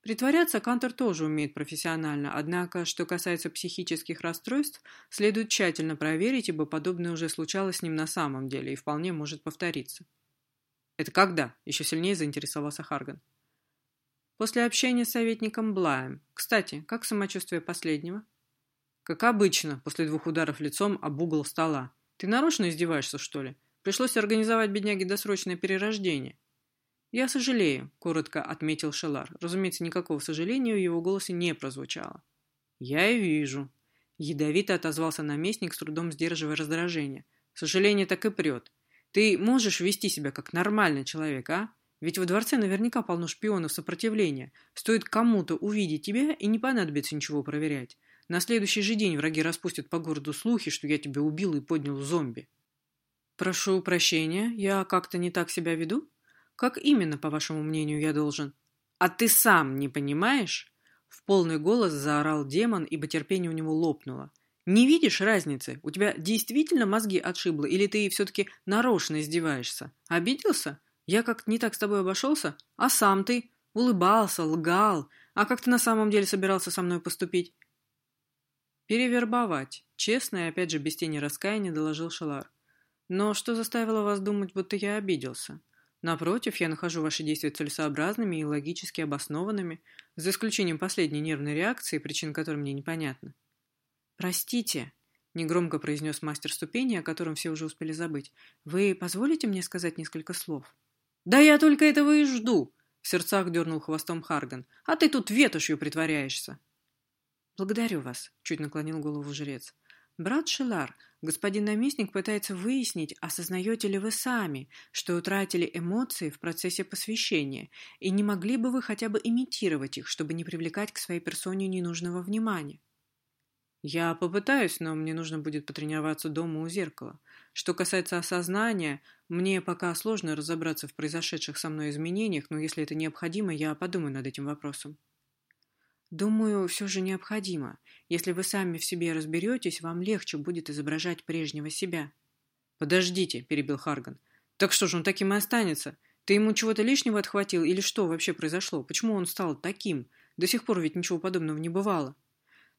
Притворяться Кантор тоже умеет профессионально, однако, что касается психических расстройств, следует тщательно проверить, ибо подобное уже случалось с ним на самом деле и вполне может повториться. «Это когда?» – еще сильнее заинтересовался Харган. «После общения с советником Блаем. Кстати, как самочувствие последнего?» Как обычно, после двух ударов лицом об угол стола. Ты нарочно издеваешься, что ли? Пришлось организовать бедняге досрочное перерождение. «Я сожалею», — коротко отметил Шелар. Разумеется, никакого сожаления в его голосе не прозвучало. «Я и вижу». Ядовито отозвался наместник, с трудом сдерживая раздражение. «Сожаление так и прет. Ты можешь вести себя как нормальный человек, а? Ведь во дворце наверняка полно шпионов сопротивления. Стоит кому-то увидеть тебя, и не понадобится ничего проверять. На следующий же день враги распустят по городу слухи, что я тебя убил и поднял зомби. Прошу прощения, я как-то не так себя веду? Как именно, по вашему мнению, я должен? А ты сам не понимаешь? В полный голос заорал демон, ибо терпение у него лопнуло. Не видишь разницы? У тебя действительно мозги отшибло, или ты все-таки нарочно издеваешься? Обиделся? Я как-то не так с тобой обошелся? А сам ты? Улыбался, лгал. А как ты на самом деле собирался со мной поступить? «Перевербовать», — честно и опять же без тени раскаяния доложил Шалар. «Но что заставило вас думать, будто я обиделся? Напротив, я нахожу ваши действия целесообразными и логически обоснованными, за исключением последней нервной реакции, причин которой мне непонятны. «Простите», — негромко произнес мастер ступени, о котором все уже успели забыть, «вы позволите мне сказать несколько слов?» «Да я только этого и жду!» — в сердцах дернул хвостом Харган. «А ты тут ветошью притворяешься!» «Благодарю вас», — чуть наклонил голову жрец. «Брат Шелар, господин наместник пытается выяснить, осознаете ли вы сами, что утратили эмоции в процессе посвящения, и не могли бы вы хотя бы имитировать их, чтобы не привлекать к своей персоне ненужного внимания?» «Я попытаюсь, но мне нужно будет потренироваться дома у зеркала. Что касается осознания, мне пока сложно разобраться в произошедших со мной изменениях, но если это необходимо, я подумаю над этим вопросом». Думаю, все же необходимо. Если вы сами в себе разберетесь, вам легче будет изображать прежнего себя. Подождите, перебил Харган. Так что же он таким и останется? Ты ему чего-то лишнего отхватил или что вообще произошло? Почему он стал таким? До сих пор ведь ничего подобного не бывало.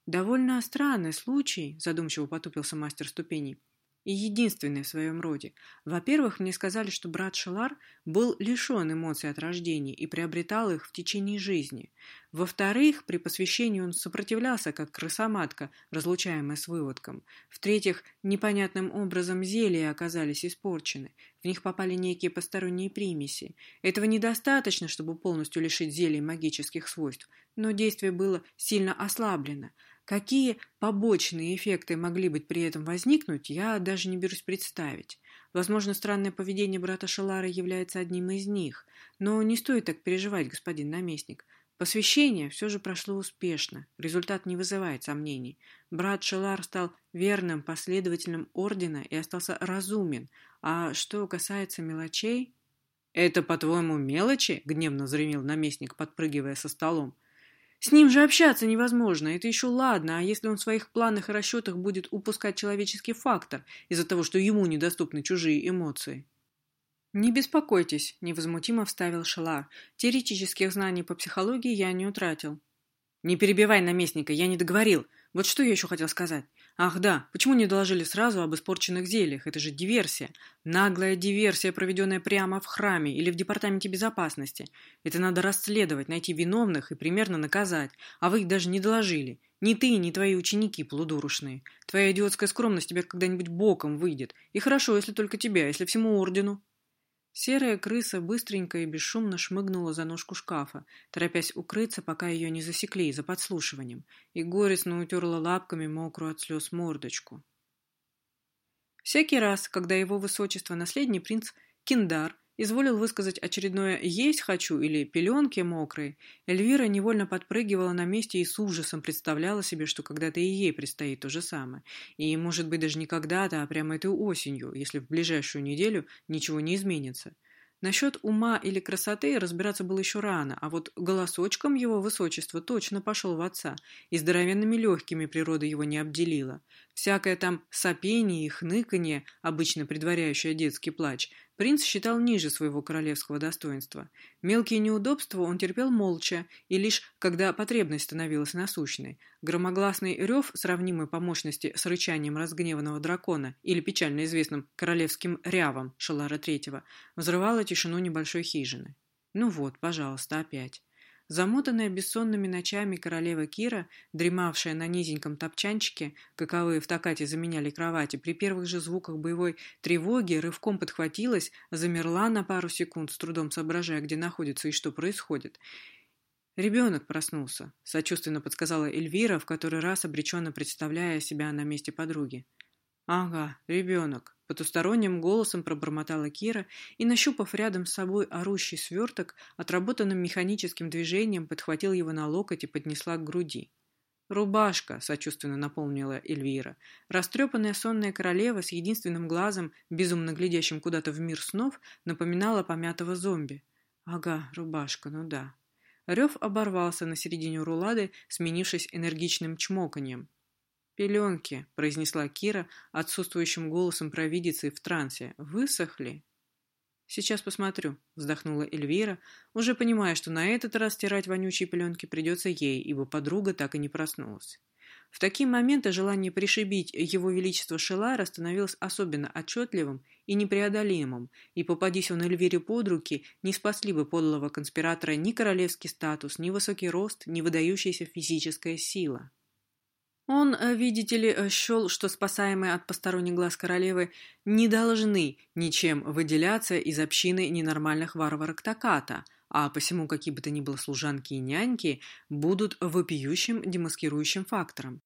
Довольно странный случай, задумчиво потупился мастер ступеней и единственный в своем роде. Во-первых, мне сказали, что брат Шелар был лишен эмоций от рождения и приобретал их в течение жизни. Во-вторых, при посвящении он сопротивлялся, как крысоматка, разлучаемая с выводком. В-третьих, непонятным образом зелья оказались испорчены. В них попали некие посторонние примеси. Этого недостаточно, чтобы полностью лишить зелий магических свойств, но действие было сильно ослаблено – Какие побочные эффекты могли быть при этом возникнуть, я даже не берусь представить. Возможно, странное поведение брата Шелара является одним из них, но не стоит так переживать, господин наместник. Посвящение все же прошло успешно, результат не вызывает сомнений. Брат Шелар стал верным последователем ордена и остался разумен, а что касается мелочей... «Это, по-твоему, мелочи?» — гневно заревел наместник, подпрыгивая со столом. С ним же общаться невозможно, это еще ладно, а если он в своих планах и расчетах будет упускать человеческий фактор из-за того, что ему недоступны чужие эмоции? «Не беспокойтесь», — невозмутимо вставил Шелар. «Теоретических знаний по психологии я не утратил». «Не перебивай наместника, я не договорил. Вот что я еще хотел сказать. Ах да, почему не доложили сразу об испорченных зельях? Это же диверсия. Наглая диверсия, проведенная прямо в храме или в департаменте безопасности. Это надо расследовать, найти виновных и примерно наказать. А вы их даже не доложили. Ни ты, ни твои ученики полудурушные. Твоя идиотская скромность тебе когда-нибудь боком выйдет. И хорошо, если только тебя, если всему ордену. Серая крыса быстренько и бесшумно шмыгнула за ножку шкафа, торопясь укрыться, пока ее не засекли за подслушиванием, и горестно утерла лапками мокрую от слез мордочку. Всякий раз, когда его высочество наследный принц Киндар изволил высказать очередное «есть хочу» или «пеленки мокрые», Эльвира невольно подпрыгивала на месте и с ужасом представляла себе, что когда-то и ей предстоит то же самое. И, может быть, даже не когда-то, а прямо этой осенью, если в ближайшую неделю ничего не изменится. Насчет ума или красоты разбираться было еще рано, а вот голосочком его высочества точно пошел в отца, и здоровенными легкими природа его не обделила. Всякое там сопение и хныканье, обычно предваряющее детский плач, Принц считал ниже своего королевского достоинства. Мелкие неудобства он терпел молча, и лишь когда потребность становилась насущной. Громогласный рев, сравнимый по мощности с рычанием разгневанного дракона или печально известным королевским рявом Шалара Третьего, взрывала тишину небольшой хижины. Ну вот, пожалуйста, опять. Замотанная бессонными ночами королева Кира, дремавшая на низеньком топчанчике, каковые в такате заменяли кровати, при первых же звуках боевой тревоги рывком подхватилась, замерла на пару секунд, с трудом соображая, где находится и что происходит. «Ребенок проснулся», — сочувственно подсказала Эльвира, в который раз обреченно представляя себя на месте подруги. «Ага, ребенок», — потусторонним голосом пробормотала Кира и, нащупав рядом с собой орущий сверток, отработанным механическим движением подхватил его на локоть и поднесла к груди. «Рубашка», — сочувственно наполнила Эльвира. Растрепанная сонная королева с единственным глазом, безумно глядящим куда-то в мир снов, напоминала помятого зомби. «Ага, рубашка, ну да». Рев оборвался на середине рулады, сменившись энергичным чмоканьем. «Пеленки», — произнесла Кира отсутствующим голосом провидицы в трансе, — «высохли?» «Сейчас посмотрю», — вздохнула Эльвира, уже понимая, что на этот раз стирать вонючие пеленки придется ей, ибо подруга так и не проснулась. В такие моменты желание пришибить его величество Шелара становилось особенно отчетливым и непреодолимым, и попадись он Эльвире под руки, не спасли бы подлого конспиратора ни королевский статус, ни высокий рост, ни выдающаяся физическая сила. Он, э, видите ли, э, счел, что спасаемые от посторонних глаз королевы не должны ничем выделяться из общины ненормальных варварок Таката, а посему какие бы то ни было служанки и няньки будут вопиющим демаскирующим фактором.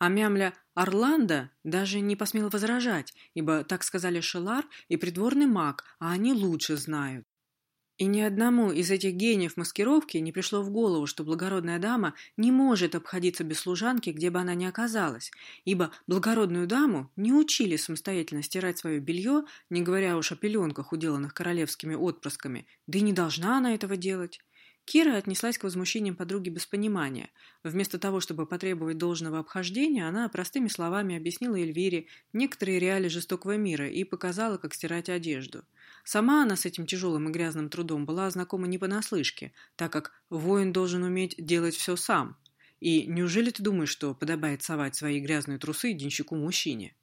А мямля Орландо даже не посмел возражать, ибо так сказали Шелар и придворный маг, а они лучше знают. И ни одному из этих гениев маскировки не пришло в голову, что благородная дама не может обходиться без служанки, где бы она ни оказалась, ибо благородную даму не учили самостоятельно стирать свое белье, не говоря уж о пеленках, уделанных королевскими отпрысками, да и не должна она этого делать. Кира отнеслась к возмущениям подруги без понимания. Вместо того, чтобы потребовать должного обхождения, она простыми словами объяснила Эльвире некоторые реалии жестокого мира и показала, как стирать одежду. Сама она с этим тяжелым и грязным трудом была знакома не понаслышке, так как воин должен уметь делать все сам. И неужели ты думаешь, что подобает совать свои грязные трусы денщику-мужчине?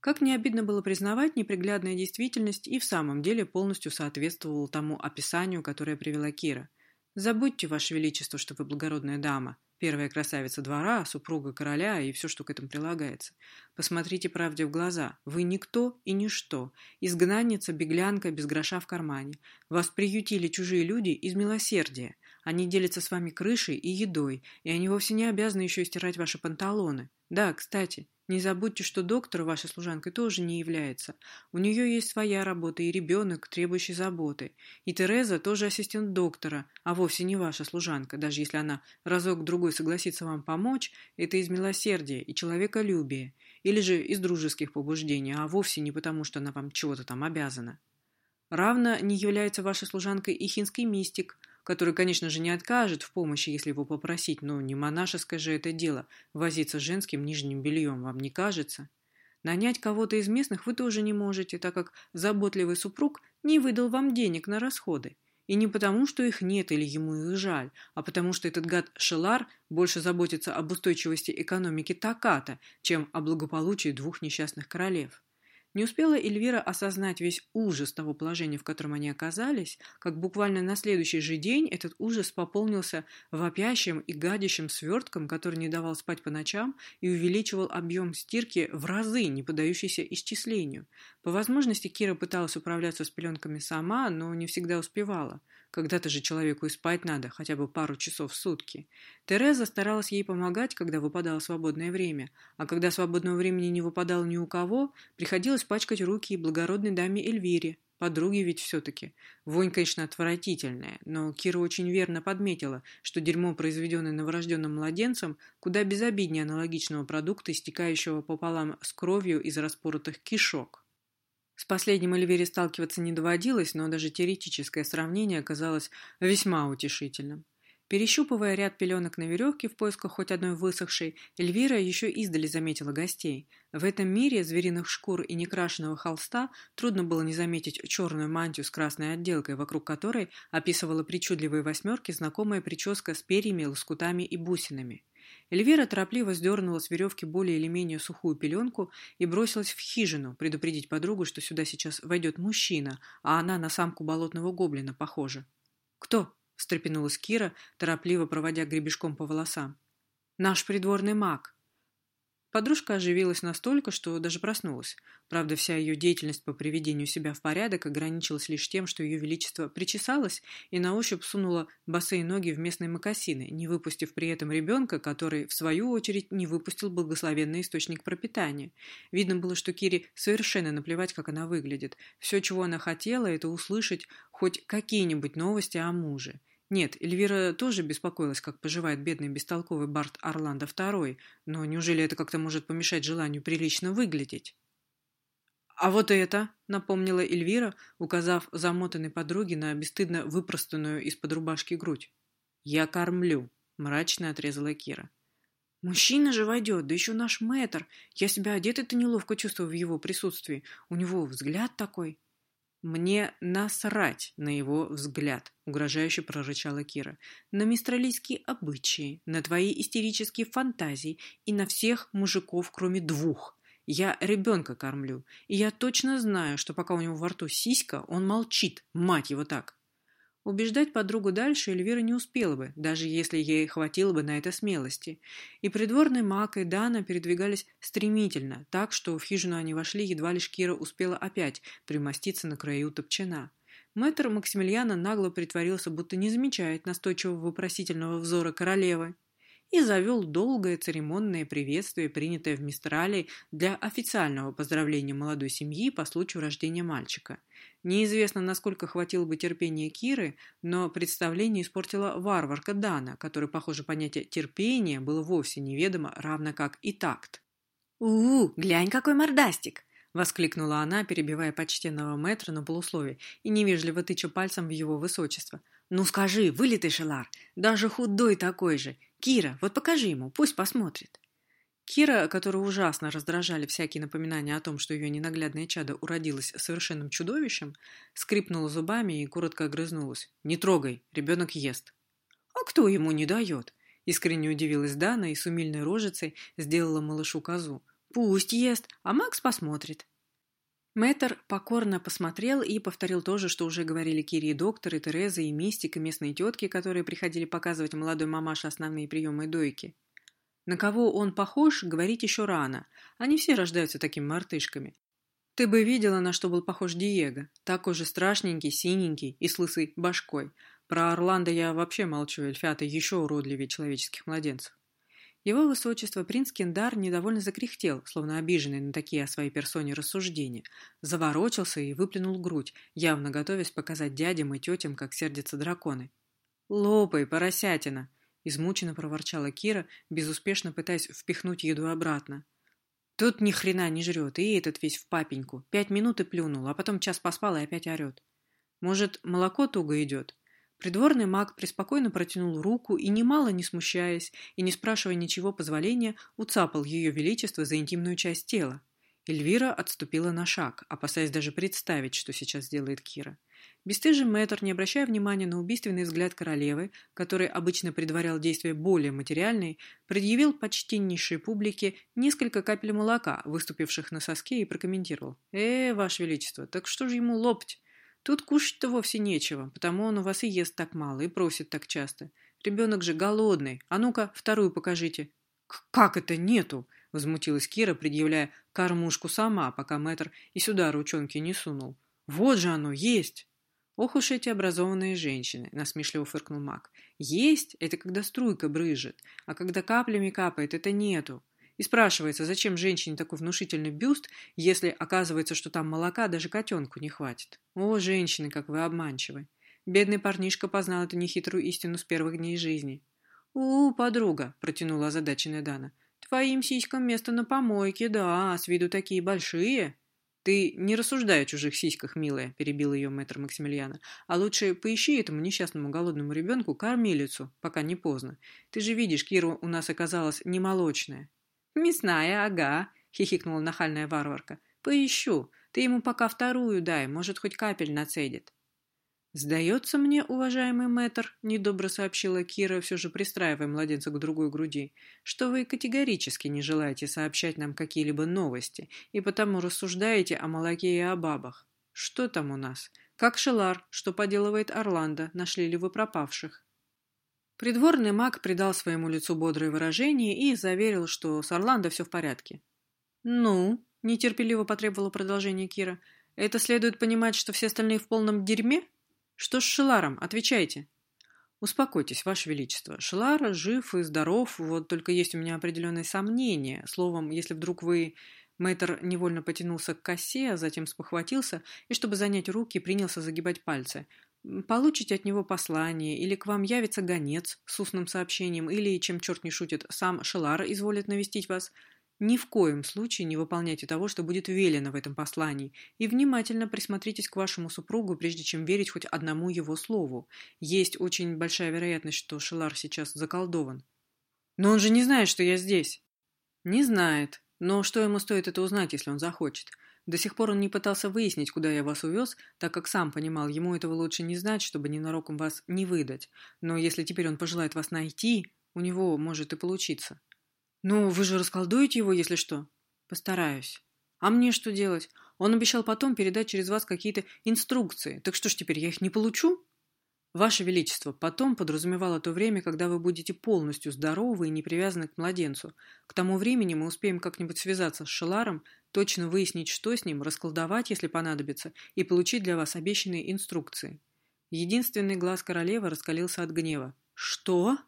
Как не обидно было признавать, неприглядная действительность и в самом деле полностью соответствовала тому описанию, которое привела Кира – Забудьте, Ваше Величество, что вы благородная дама, первая красавица двора, супруга короля и все, что к этому прилагается. Посмотрите правде в глаза. Вы никто и ничто. Изгнанница, беглянка, без гроша в кармане. Вас приютили чужие люди из милосердия. Они делятся с вами крышей и едой, и они вовсе не обязаны еще стирать ваши панталоны. Да, кстати, не забудьте, что доктор вашей служанкой тоже не является. У нее есть своя работа и ребенок, требующий заботы. И Тереза тоже ассистент доктора, а вовсе не ваша служанка. Даже если она разок-другой согласится вам помочь, это из милосердия и человеколюбия. Или же из дружеских побуждений, а вовсе не потому, что она вам чего-то там обязана. Равно не является вашей служанкой и хинский мистик – который, конечно же, не откажет в помощи, если его попросить, но не монашеское же это дело – возиться с женским нижним бельем, вам не кажется? Нанять кого-то из местных вы тоже не можете, так как заботливый супруг не выдал вам денег на расходы. И не потому, что их нет или ему их жаль, а потому, что этот гад Шелар больше заботится об устойчивости экономики Таката, чем о благополучии двух несчастных королев. Не успела Эльвира осознать весь ужас того положения, в котором они оказались, как буквально на следующий же день этот ужас пополнился вопящим и гадящим свертком, который не давал спать по ночам и увеличивал объем стирки в разы, не поддающийся исчислению. По возможности Кира пыталась управляться с пеленками сама, но не всегда успевала. Когда-то же человеку и спать надо, хотя бы пару часов в сутки. Тереза старалась ей помогать, когда выпадало свободное время, а когда свободного времени не выпадало ни у кого, приходилось пачкать руки и благородной даме Эльвире, подруге ведь все-таки. Вонь, конечно, отвратительная, но Кира очень верно подметила, что дерьмо, произведенное новорожденным младенцем, куда безобиднее аналогичного продукта, истекающего пополам с кровью из распоротых кишок. С последним Эльвире сталкиваться не доводилось, но даже теоретическое сравнение оказалось весьма утешительным. Перещупывая ряд пеленок на веревке в поисках хоть одной высохшей, Эльвира еще издали заметила гостей. В этом мире звериных шкур и некрашенного холста трудно было не заметить черную мантию с красной отделкой, вокруг которой описывала причудливые восьмерки знакомая прическа с перьями, лоскутами и бусинами. Эльвира торопливо сдернула с веревки более или менее сухую пеленку и бросилась в хижину предупредить подругу, что сюда сейчас войдет мужчина, а она на самку болотного гоблина похожа. «Кто?» – встрепенулась Кира, торопливо проводя гребешком по волосам. «Наш придворный маг», Подружка оживилась настолько, что даже проснулась. Правда, вся ее деятельность по приведению себя в порядок ограничилась лишь тем, что ее величество причесалось и на ощупь сунула босые ноги в местные мокасины, не выпустив при этом ребенка, который, в свою очередь, не выпустил благословенный источник пропитания. Видно было, что Кире совершенно наплевать, как она выглядит. Все, чего она хотела, это услышать хоть какие-нибудь новости о муже. Нет, Эльвира тоже беспокоилась, как поживает бедный бестолковый Барт Орландо II, но неужели это как-то может помешать желанию прилично выглядеть? «А вот это», — напомнила Эльвира, указав замотанной подруге на бесстыдно выпростанную из-под рубашки грудь. «Я кормлю», — мрачно отрезала Кира. «Мужчина же войдет, да еще наш мэтр. Я себя одетой-то неловко чувствую в его присутствии. У него взгляд такой». «Мне насрать на его взгляд», — угрожающе прорычала Кира. «На мистралийские обычаи, на твои истерические фантазии и на всех мужиков, кроме двух. Я ребенка кормлю, и я точно знаю, что пока у него во рту сиська, он молчит, мать его так. Убеждать подругу дальше Эльвира не успела бы, даже если ей хватило бы на это смелости. И придворный маг и Дана передвигались стремительно, так что в хижину они вошли, едва лишь Кира успела опять примоститься на краю топчана. Мэтр Максимилиана нагло притворился, будто не замечает настойчивого вопросительного взора королевы и завел долгое церемонное приветствие, принятое в Мистрале для официального поздравления молодой семьи по случаю рождения мальчика. Неизвестно, насколько хватило бы терпения Киры, но представление испортила варварка Дана, которой, похоже, понятие терпения было вовсе неведомо, равно как и такт. «У-у, глянь, какой мордастик!» — воскликнула она, перебивая почтенного мэтра на полусловие и невежливо тыча пальцем в его высочество. «Ну скажи, вылитый шелар, даже худой такой же, «Кира, вот покажи ему, пусть посмотрит». Кира, которую ужасно раздражали всякие напоминания о том, что ее ненаглядное чадо уродилось совершенным чудовищем, скрипнула зубами и коротко огрызнулась. «Не трогай, ребенок ест». «А кто ему не дает?» Искренне удивилась Дана и с умильной рожицей сделала малышу козу. «Пусть ест, а Макс посмотрит». Мэтр покорно посмотрел и повторил то же, что уже говорили Кири и доктор, и Тереза, и Мистик, и местные тетки, которые приходили показывать молодой мамаше основные приемы дойки. На кого он похож, говорить еще рано. Они все рождаются такими мартышками. Ты бы видела, на что был похож Диего. Такой же страшненький, синенький и с лысой башкой. Про Орландо я вообще молчу, эльфята еще уродливее человеческих младенцев. Его высочество принц Кендар недовольно закряхтел, словно обиженный на такие о своей персоне рассуждения, заворочился и выплюнул грудь, явно готовясь показать дядям и тетям, как сердятся драконы. «Лопай, поросятина!» — измученно проворчала Кира, безуспешно пытаясь впихнуть еду обратно. Тут ни хрена не жрет, и этот весь в папеньку. Пять минут и плюнул, а потом час поспал и опять орет. Может, молоко туго идет? Придворный маг преспокойно протянул руку и, немало не смущаясь и не спрашивая ничего позволения, уцапал ее величество за интимную часть тела. Эльвира отступила на шаг, опасаясь даже представить, что сейчас сделает Кира. Бестыжий мэтр, не обращая внимания на убийственный взгляд королевы, который обычно предварял действия более материальные, предъявил почтеннейшей публике несколько капель молока, выступивших на соске, и прокомментировал. «Э, ваше величество, так что же ему лопать? Тут кушать-то вовсе нечего, потому он у вас и ест так мало, и просит так часто. Ребенок же голодный. А ну-ка, вторую покажите. «Как это нету?» — возмутилась Кира, предъявляя кормушку сама, пока мэтр и сюда ручонки не сунул. «Вот же оно, есть!» «Ох уж эти образованные женщины!» — насмешливо фыркнул маг. «Есть — это когда струйка брыжет, а когда каплями капает — это нету. И спрашивается, зачем женщине такой внушительный бюст, если оказывается, что там молока даже котенку не хватит. О, женщины, как вы обманчивы. Бедный парнишка познал эту нехитрую истину с первых дней жизни. «У, подруга», — протянула озадаченная Дана, — «твоим сиськам место на помойке, да, с виду такие большие». «Ты не рассуждай о чужих сиськах, милая», — перебил ее мэтр Максимилиана. «А лучше поищи этому несчастному голодному ребенку кормилицу, пока не поздно. Ты же видишь, Кира у нас оказалась не молочная». «Мясная, ага», — хихикнула нахальная варварка. «Поищу. Ты ему пока вторую дай, может, хоть капель нацедит». «Сдается мне, уважаемый мэтр», — недобро сообщила Кира, все же пристраивая младенца к другой груди, «что вы категорически не желаете сообщать нам какие-либо новости и потому рассуждаете о молоке и о бабах. Что там у нас? Как Шелар, что поделывает Орландо, нашли ли вы пропавших?» Придворный маг придал своему лицу бодрое выражение и заверил, что с Орландо все в порядке. «Ну?» – нетерпеливо потребовало продолжение Кира. «Это следует понимать, что все остальные в полном дерьме? Что с Шеларом? Отвечайте!» «Успокойтесь, Ваше Величество. Шелар жив и здоров, вот только есть у меня определенные сомнения. Словом, если вдруг вы...» Мэтр невольно потянулся к косе, а затем спохватился и, чтобы занять руки, принялся загибать пальцы. Получите от него послание, или к вам явится гонец с устным сообщением, или, чем черт не шутит, сам Шелар изволит навестить вас. Ни в коем случае не выполняйте того, что будет велено в этом послании, и внимательно присмотритесь к вашему супругу, прежде чем верить хоть одному его слову. Есть очень большая вероятность, что Шелар сейчас заколдован. Но он же не знает, что я здесь. Не знает. Но что ему стоит это узнать, если он захочет? До сих пор он не пытался выяснить, куда я вас увез, так как сам понимал, ему этого лучше не знать, чтобы ненароком вас не выдать. Но если теперь он пожелает вас найти, у него может и получиться. Ну, вы же расколдуете его, если что? Постараюсь. А мне что делать? Он обещал потом передать через вас какие-то инструкции. Так что ж теперь, я их не получу? Ваше Величество, потом подразумевало то время, когда вы будете полностью здоровы и не привязаны к младенцу. К тому времени мы успеем как-нибудь связаться с Шеларом, точно выяснить, что с ним, расколдовать, если понадобится, и получить для вас обещанные инструкции. Единственный глаз королевы раскалился от гнева. «Что?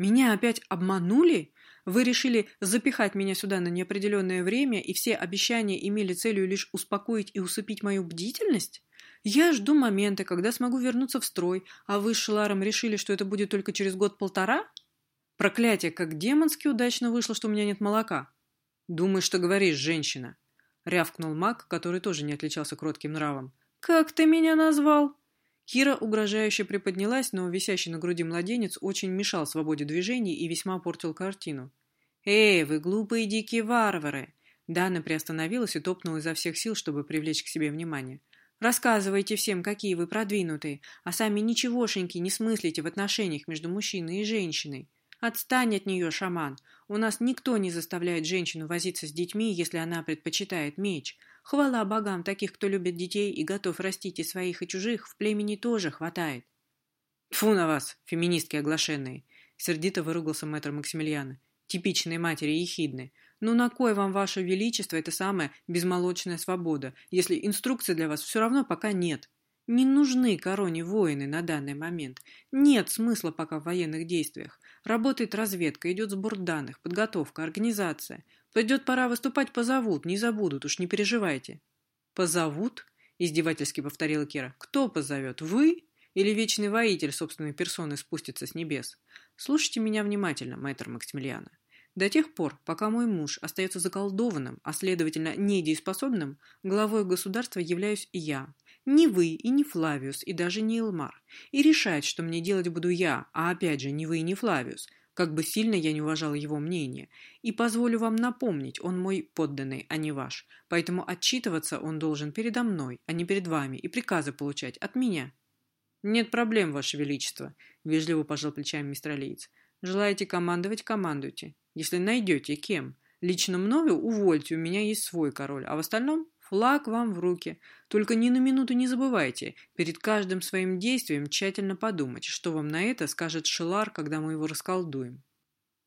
Меня опять обманули? Вы решили запихать меня сюда на неопределенное время, и все обещания имели целью лишь успокоить и усыпить мою бдительность?» Я жду момента, когда смогу вернуться в строй, а вы с Шеларом решили, что это будет только через год-полтора? Проклятие, как демонски удачно вышло, что у меня нет молока. Думаешь, что говоришь, женщина? Рявкнул маг, который тоже не отличался кротким нравом. Как ты меня назвал? Кира угрожающе приподнялась, но висящий на груди младенец очень мешал свободе движений и весьма портил картину. «Эй, вы глупые дикие варвары!» Дана приостановилась и топнула изо всех сил, чтобы привлечь к себе внимание. Рассказывайте всем, какие вы продвинутые, а сами ничегошеньки не смыслите в отношениях между мужчиной и женщиной. Отстань от нее, шаман. У нас никто не заставляет женщину возиться с детьми, если она предпочитает меч. Хвала богам, таких, кто любит детей и готов растить и своих, и чужих, в племени тоже хватает. Фу на вас, феминистки оглашенные! Сердито выругался мэтр Максимилиана. Типичные матери ехидны. Ну на кой вам, ваше величество, эта самая безмолочная свобода, если инструкций для вас все равно пока нет? Не нужны короне воины на данный момент. Нет смысла пока в военных действиях. Работает разведка, идет сбор данных, подготовка, организация. Придет пора выступать, позовут, не забудут, уж не переживайте. Позовут? Издевательски повторила Кира. Кто позовет? Вы? Или вечный воитель собственной персоны спустится с небес? Слушайте меня внимательно, мэтр Максимилиана. До тех пор, пока мой муж остается заколдованным, а следовательно недееспособным, главой государства являюсь я. Не вы и не Флавиус, и даже не Илмар. И решать, что мне делать буду я, а опять же не вы и не Флавиус, как бы сильно я не уважал его мнение. И позволю вам напомнить, он мой подданный, а не ваш. Поэтому отчитываться он должен передо мной, а не перед вами, и приказы получать от меня. «Нет проблем, Ваше Величество», — вежливо пожал плечами мистер Алиец. «Желаете командовать — командуйте. Если найдете кем. Лично мною увольте, у меня есть свой король, а в остальном флаг вам в руки. Только ни на минуту не забывайте, перед каждым своим действием тщательно подумать, что вам на это скажет Шелар, когда мы его расколдуем.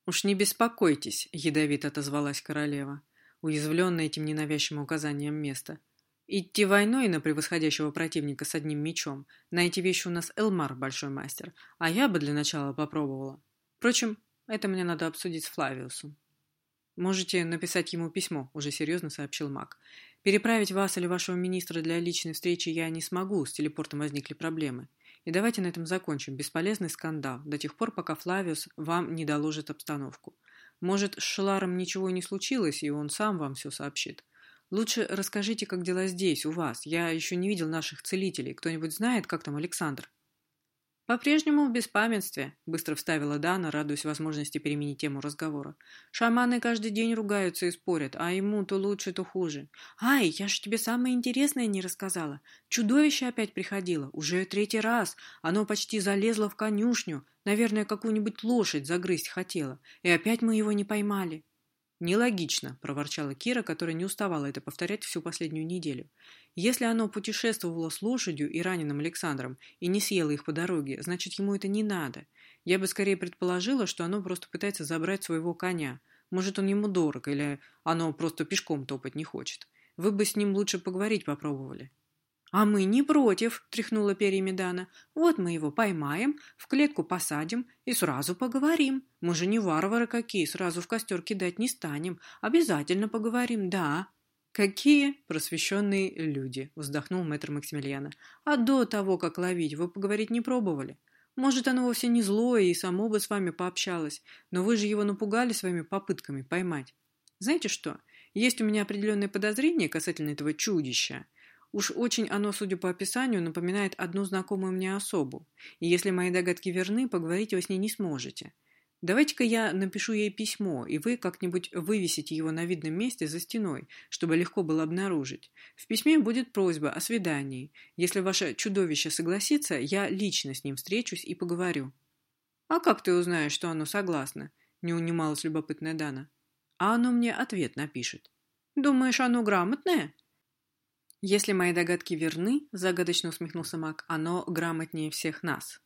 «Уж не беспокойтесь», — ядовито отозвалась королева, уязвленная этим ненавязчивым указанием места. «Идти войной на превосходящего противника с одним мечом. На эти вещи у нас Элмар большой мастер, а я бы для начала попробовала. Впрочем, это мне надо обсудить с Флавиусом. Можете написать ему письмо, уже серьезно сообщил Мак. Переправить вас или вашего министра для личной встречи я не смогу, с телепортом возникли проблемы. И давайте на этом закончим. Бесполезный скандал, до тех пор, пока Флавиус вам не доложит обстановку. Может, с Шеларом ничего не случилось, и он сам вам все сообщит. Лучше расскажите, как дела здесь, у вас. Я еще не видел наших целителей. Кто-нибудь знает, как там Александр? «По-прежнему в беспамятстве», — быстро вставила Дана, радуясь возможности переменить тему разговора. «Шаманы каждый день ругаются и спорят, а ему то лучше, то хуже. Ай, я же тебе самое интересное не рассказала. Чудовище опять приходило, уже третий раз. Оно почти залезло в конюшню, наверное, какую-нибудь лошадь загрызть хотело, и опять мы его не поймали». «Нелогично», — проворчала Кира, которая не уставала это повторять всю последнюю неделю. «Если оно путешествовало с лошадью и раненым Александром и не съело их по дороге, значит, ему это не надо. Я бы скорее предположила, что оно просто пытается забрать своего коня. Может, он ему дорог, или оно просто пешком топать не хочет. Вы бы с ним лучше поговорить попробовали». «А мы не против», — тряхнула перьями Дана. «Вот мы его поймаем, в клетку посадим и сразу поговорим. Мы же не варвары какие, сразу в костер кидать не станем. Обязательно поговорим, да». «Какие просвещенные люди!» — вздохнул мэтр Максимилиана. «А до того, как ловить, вы поговорить не пробовали? Может, оно вовсе не злое и само бы с вами пообщалось, но вы же его напугали своими попытками поймать. Знаете что? Есть у меня определенные подозрения касательно этого чудища. Уж очень оно, судя по описанию, напоминает одну знакомую мне особу. И если мои догадки верны, поговорить вы с ней не сможете. Давайте-ка я напишу ей письмо, и вы как-нибудь вывесите его на видном месте за стеной, чтобы легко было обнаружить. В письме будет просьба о свидании. Если ваше чудовище согласится, я лично с ним встречусь и поговорю». «А как ты узнаешь, что оно согласно?» — не унималась любопытная Дана. «А оно мне ответ напишет». «Думаешь, оно грамотное?» «Если мои догадки верны, — загадочно усмехнулся Мак, — оно грамотнее всех нас».